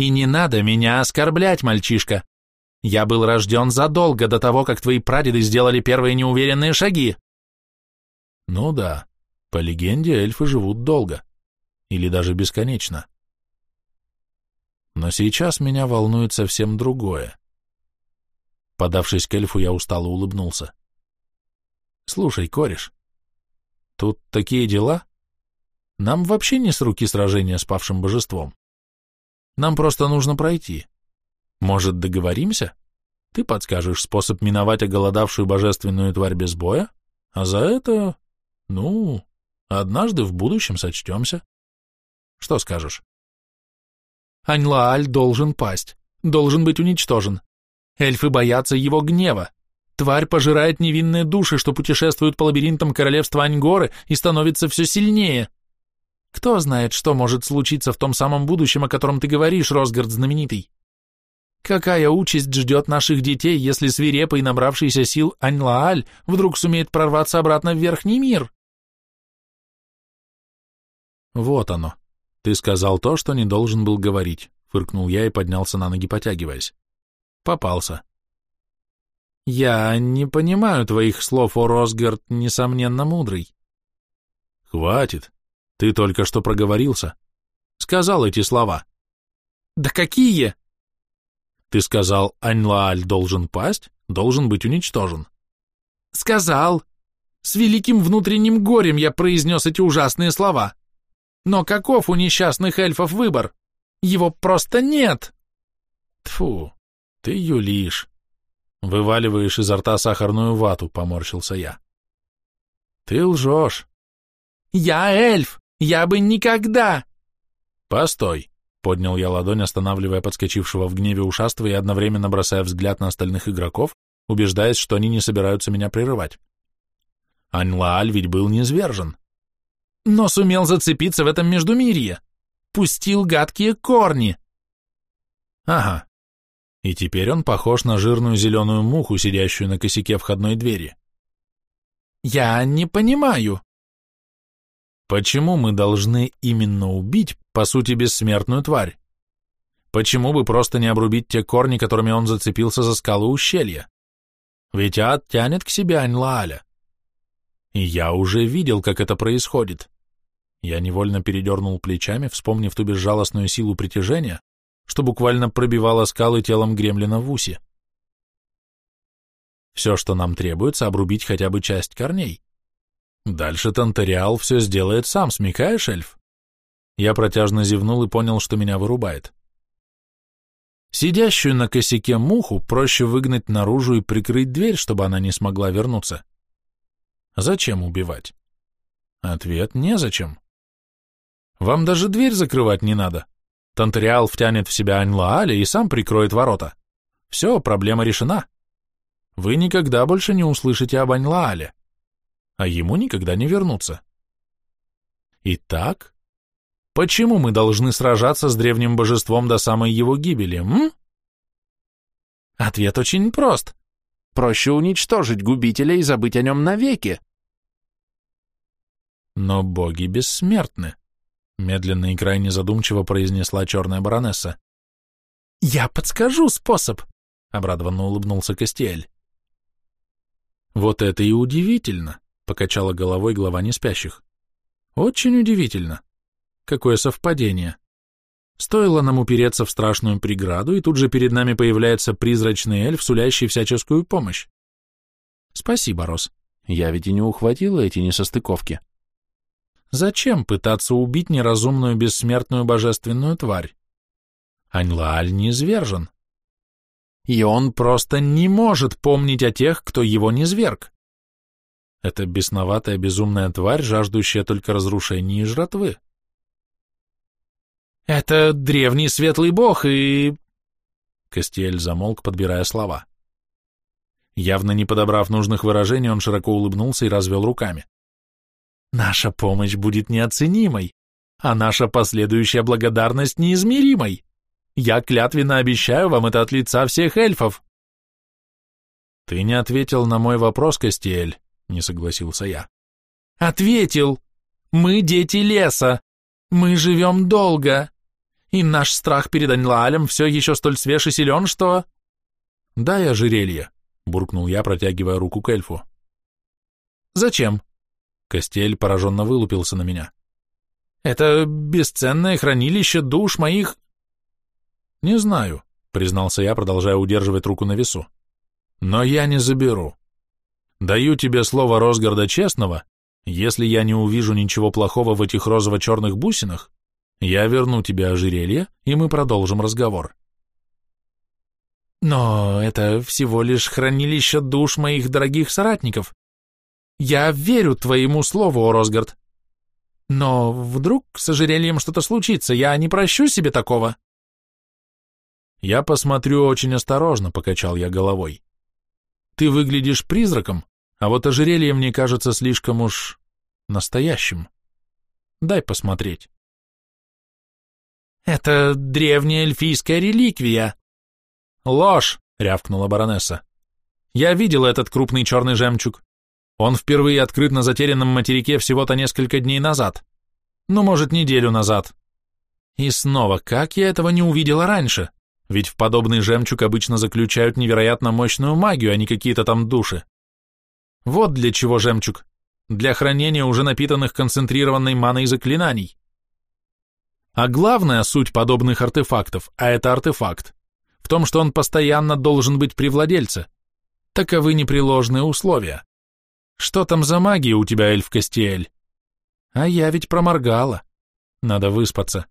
[SPEAKER 3] «И не надо меня оскорблять, мальчишка! Я был рожден задолго до того, как твои прадеды сделали первые неуверенные шаги!»
[SPEAKER 1] «Ну да, по легенде эльфы живут долго. Или даже бесконечно. Но сейчас меня волнует совсем другое. Подавшись к эльфу, я устало улыбнулся. Слушай, кореш, тут такие дела. Нам вообще не с руки сражения с павшим божеством. Нам просто нужно пройти. Может, договоримся? Ты подскажешь способ миновать оголодавшую божественную тварь без боя, а за это, ну, однажды в будущем сочтемся. Что скажешь?
[SPEAKER 3] Аньлааль должен пасть, должен быть уничтожен. Эльфы боятся его гнева. Тварь пожирает невинные души, что путешествуют по лабиринтам королевства Аньгоры и становится все сильнее. Кто знает, что может случиться в том самом будущем, о котором ты говоришь, Росгард знаменитый? Какая участь ждет наших детей, если свирепый, набравшийся сил Аньлааль вдруг сумеет прорваться обратно в Верхний мир?
[SPEAKER 1] Вот оно. Ты сказал то, что не должен был говорить, фыркнул я и поднялся на ноги, потягиваясь. Попался.
[SPEAKER 3] Я не понимаю твоих слов, о Росгард, несомненно, мудрый.
[SPEAKER 1] Хватит. Ты только что проговорился. Сказал эти слова.
[SPEAKER 3] Да какие?
[SPEAKER 1] Ты сказал, Аньлааль должен пасть, должен быть уничтожен.
[SPEAKER 3] Сказал. С великим внутренним горем я произнес эти ужасные слова. Но каков у несчастных эльфов выбор? Его просто нет.
[SPEAKER 1] Тфу, ты юлишь. Вываливаешь изо рта сахарную вату, поморщился я. Ты лжешь.
[SPEAKER 3] Я эльф, я бы никогда.
[SPEAKER 1] Постой, поднял я ладонь, останавливая подскочившего в гневе ушастого и одновременно бросая взгляд на остальных игроков, убеждаясь, что они не собираются меня прерывать. Аньлааль ведь был низвержен
[SPEAKER 3] но сумел зацепиться в этом междумирье. Пустил гадкие корни.
[SPEAKER 1] Ага. И теперь он похож на жирную зеленую муху, сидящую на косяке входной двери.
[SPEAKER 3] Я не понимаю.
[SPEAKER 1] Почему мы должны именно убить, по сути, бессмертную тварь? Почему бы просто не обрубить те корни, которыми он зацепился за скалу ущелья? Ведь ад тянет к себе Аньлааля. И я уже видел, как это происходит. Я невольно передернул плечами, вспомнив ту безжалостную силу притяжения, что буквально пробивало скалы телом гремлина в усе. Все, что нам требуется, обрубить хотя бы часть корней. Дальше Тантериал все сделает сам, смекаешь, эльф? Я протяжно зевнул и понял, что меня вырубает. Сидящую на косяке муху проще выгнать наружу и прикрыть дверь, чтобы она не смогла вернуться. Зачем убивать? Ответ – незачем. Вам даже дверь закрывать не надо. Тантериал втянет в себя Аньлааля и сам прикроет ворота. Все, проблема решена. Вы никогда больше не услышите об Аньлаале, а ему никогда не вернуться. Итак, почему мы должны сражаться с древним божеством до самой его гибели, м?
[SPEAKER 3] Ответ очень прост. Проще уничтожить губителя и забыть о нем навеки.
[SPEAKER 1] Но боги бессмертны, медленно и крайне задумчиво произнесла черная баронесса.
[SPEAKER 3] Я подскажу способ, обрадованно улыбнулся Костель.
[SPEAKER 1] Вот это и удивительно, покачала головой глава неспящих. Очень удивительно. Какое совпадение. Стоило нам упереться в страшную преграду, и тут же перед нами появляется призрачный эльф, сулящий всяческую помощь. Спасибо, Рос. Я ведь и не ухватила эти несостыковки. Зачем пытаться убить неразумную бессмертную божественную тварь? Аньлааль не извержен. И он просто не может помнить о тех, кто его не зверг. Это бесноватая безумная тварь, жаждущая только разрушения и жратвы.
[SPEAKER 3] Это древний светлый бог и...
[SPEAKER 1] Костель замолк, подбирая слова. Явно не подобрав нужных выражений, он широко улыбнулся и развел руками.
[SPEAKER 3] Наша помощь будет неоценимой, а наша последующая благодарность неизмеримой. Я клятвенно обещаю вам это от лица всех эльфов.
[SPEAKER 1] Ты не ответил на мой вопрос, Костель, не согласился я.
[SPEAKER 3] Ответил. Мы дети леса. Мы живем долго. И наш страх перед Анлаалем все еще столь свеж и силен, что...
[SPEAKER 1] Дай ожерелье, буркнул я, протягивая руку к эльфу.
[SPEAKER 3] Зачем?
[SPEAKER 1] Костель пораженно вылупился на меня.
[SPEAKER 3] Это бесценное хранилище душ моих...
[SPEAKER 1] Не знаю, признался я, продолжая удерживать руку на весу. Но я не заберу. Даю тебе слово Росгарда честного, если я не увижу ничего плохого в этих розово-черных бусинах, я верну тебе ожерелье, и мы продолжим разговор.
[SPEAKER 3] Но это всего лишь хранилище душ моих дорогих соратников. Я верю твоему слову, Росгард. Но вдруг с ожерельем что-то случится, я не прощу себе такого.
[SPEAKER 1] Я посмотрю очень осторожно, покачал я головой. Ты выглядишь призраком, а вот ожерелье мне кажется слишком уж настоящим. Дай посмотреть.
[SPEAKER 3] Это древняя эльфийская реликвия.
[SPEAKER 1] Ложь, рявкнула баронесса. Я видела этот крупный черный жемчуг. Он впервые открыт на затерянном материке всего-то несколько дней назад. Ну, может, неделю назад. И снова, как я этого не увидела раньше? Ведь в подобный жемчуг обычно заключают невероятно мощную магию, а не какие-то там души. Вот для чего жемчуг. Для хранения уже напитанных концентрированной маной заклинаний. А главная суть подобных артефактов, а это артефакт, в том, что он постоянно должен быть при владельце. Таковы непреложные условия. Что там за магия у тебя, эльф Кастиэль? А я ведь проморгала. Надо выспаться.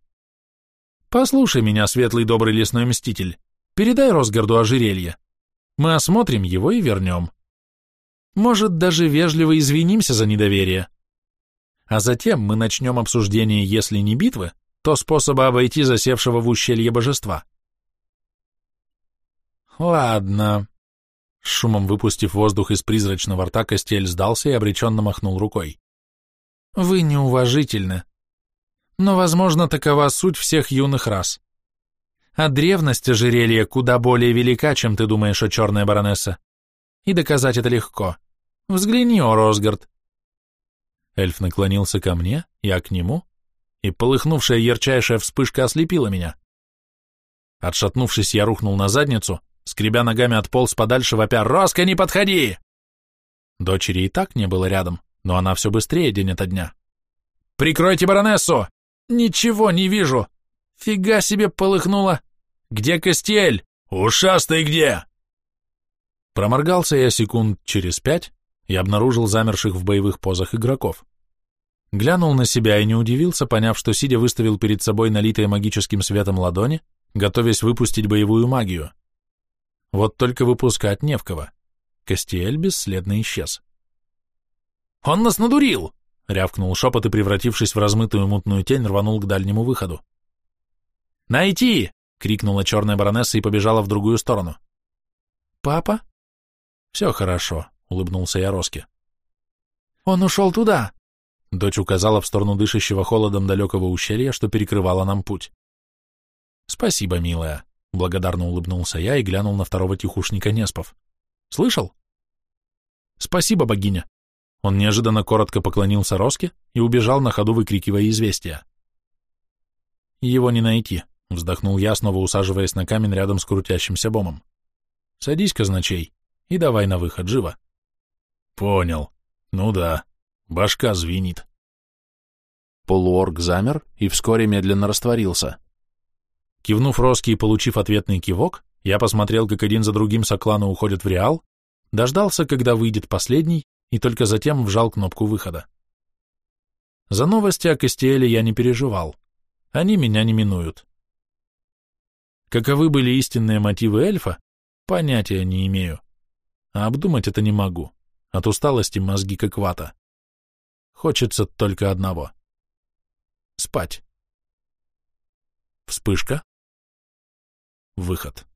[SPEAKER 1] Послушай меня, светлый добрый лесной мститель. Передай Росгарду ожерелье. Мы осмотрим его и вернем. Может, даже вежливо извинимся за недоверие. А затем мы начнем обсуждение, если не битвы, то способа обойти засевшего в ущелье божества. Ладно. Шумом выпустив воздух из призрачного рта, Костель сдался и обреченно махнул рукой. Вы неуважительны. Но, возможно, такова суть всех юных рас. А древность ожерелья куда более велика, чем ты думаешь, о черная баронесса. И доказать это легко. Взгляни, о Росгард. Эльф наклонился ко мне, я к нему, и полыхнувшая ярчайшая вспышка ослепила меня. Отшатнувшись, я рухнул на задницу, скребя ногами отполз подальше, вопя «Роска, не подходи!» Дочери и так не было рядом, но она все быстрее день ото дня. «Прикройте баронессу! Ничего не вижу! Фига себе полыхнула! Где Костель? Ушастый где?» Проморгался я секунд через пять, и обнаружил замерших в боевых позах игроков. Глянул на себя и не удивился, поняв, что сидя выставил перед собой налитые магическим светом ладони, готовясь выпустить боевую магию. Вот только выпускать не в кого. Костиэль бесследно исчез. «Он нас надурил!» — рявкнул шепот и, превратившись в размытую мутную тень, рванул к дальнему выходу. «Найти!» — крикнула черная баронесса и побежала в другую сторону. «Папа?» «Все хорошо», — улыбнулся я Роске. «Он ушел туда!» Дочь указала в сторону дышащего холодом далекого ущелья, что перекрывало нам путь. «Спасибо, милая», — благодарно улыбнулся я и глянул на второго тихушника Неспов. «Слышал?» «Спасибо, богиня». Он неожиданно коротко поклонился Роске и убежал на ходу, выкрикивая известия. «Его не найти», вздохнул я, снова усаживаясь на камень рядом с крутящимся бомом. Садись, казначей, и давай на выход, живо.
[SPEAKER 2] Понял. Ну да, башка звенит.
[SPEAKER 1] Полуорг замер и вскоре медленно растворился. Кивнув Роски и получив ответный кивок, я посмотрел, как один за другим сокланы уходят в Реал, дождался, когда выйдет последний, и только затем вжал кнопку выхода. За новости о Кастиэле я не переживал. Они меня не минуют. Каковы были истинные мотивы эльфа, понятия не имею. А обдумать это не могу. От усталости мозги как вата. Хочется только одного — Спать. Вспышка. Выход.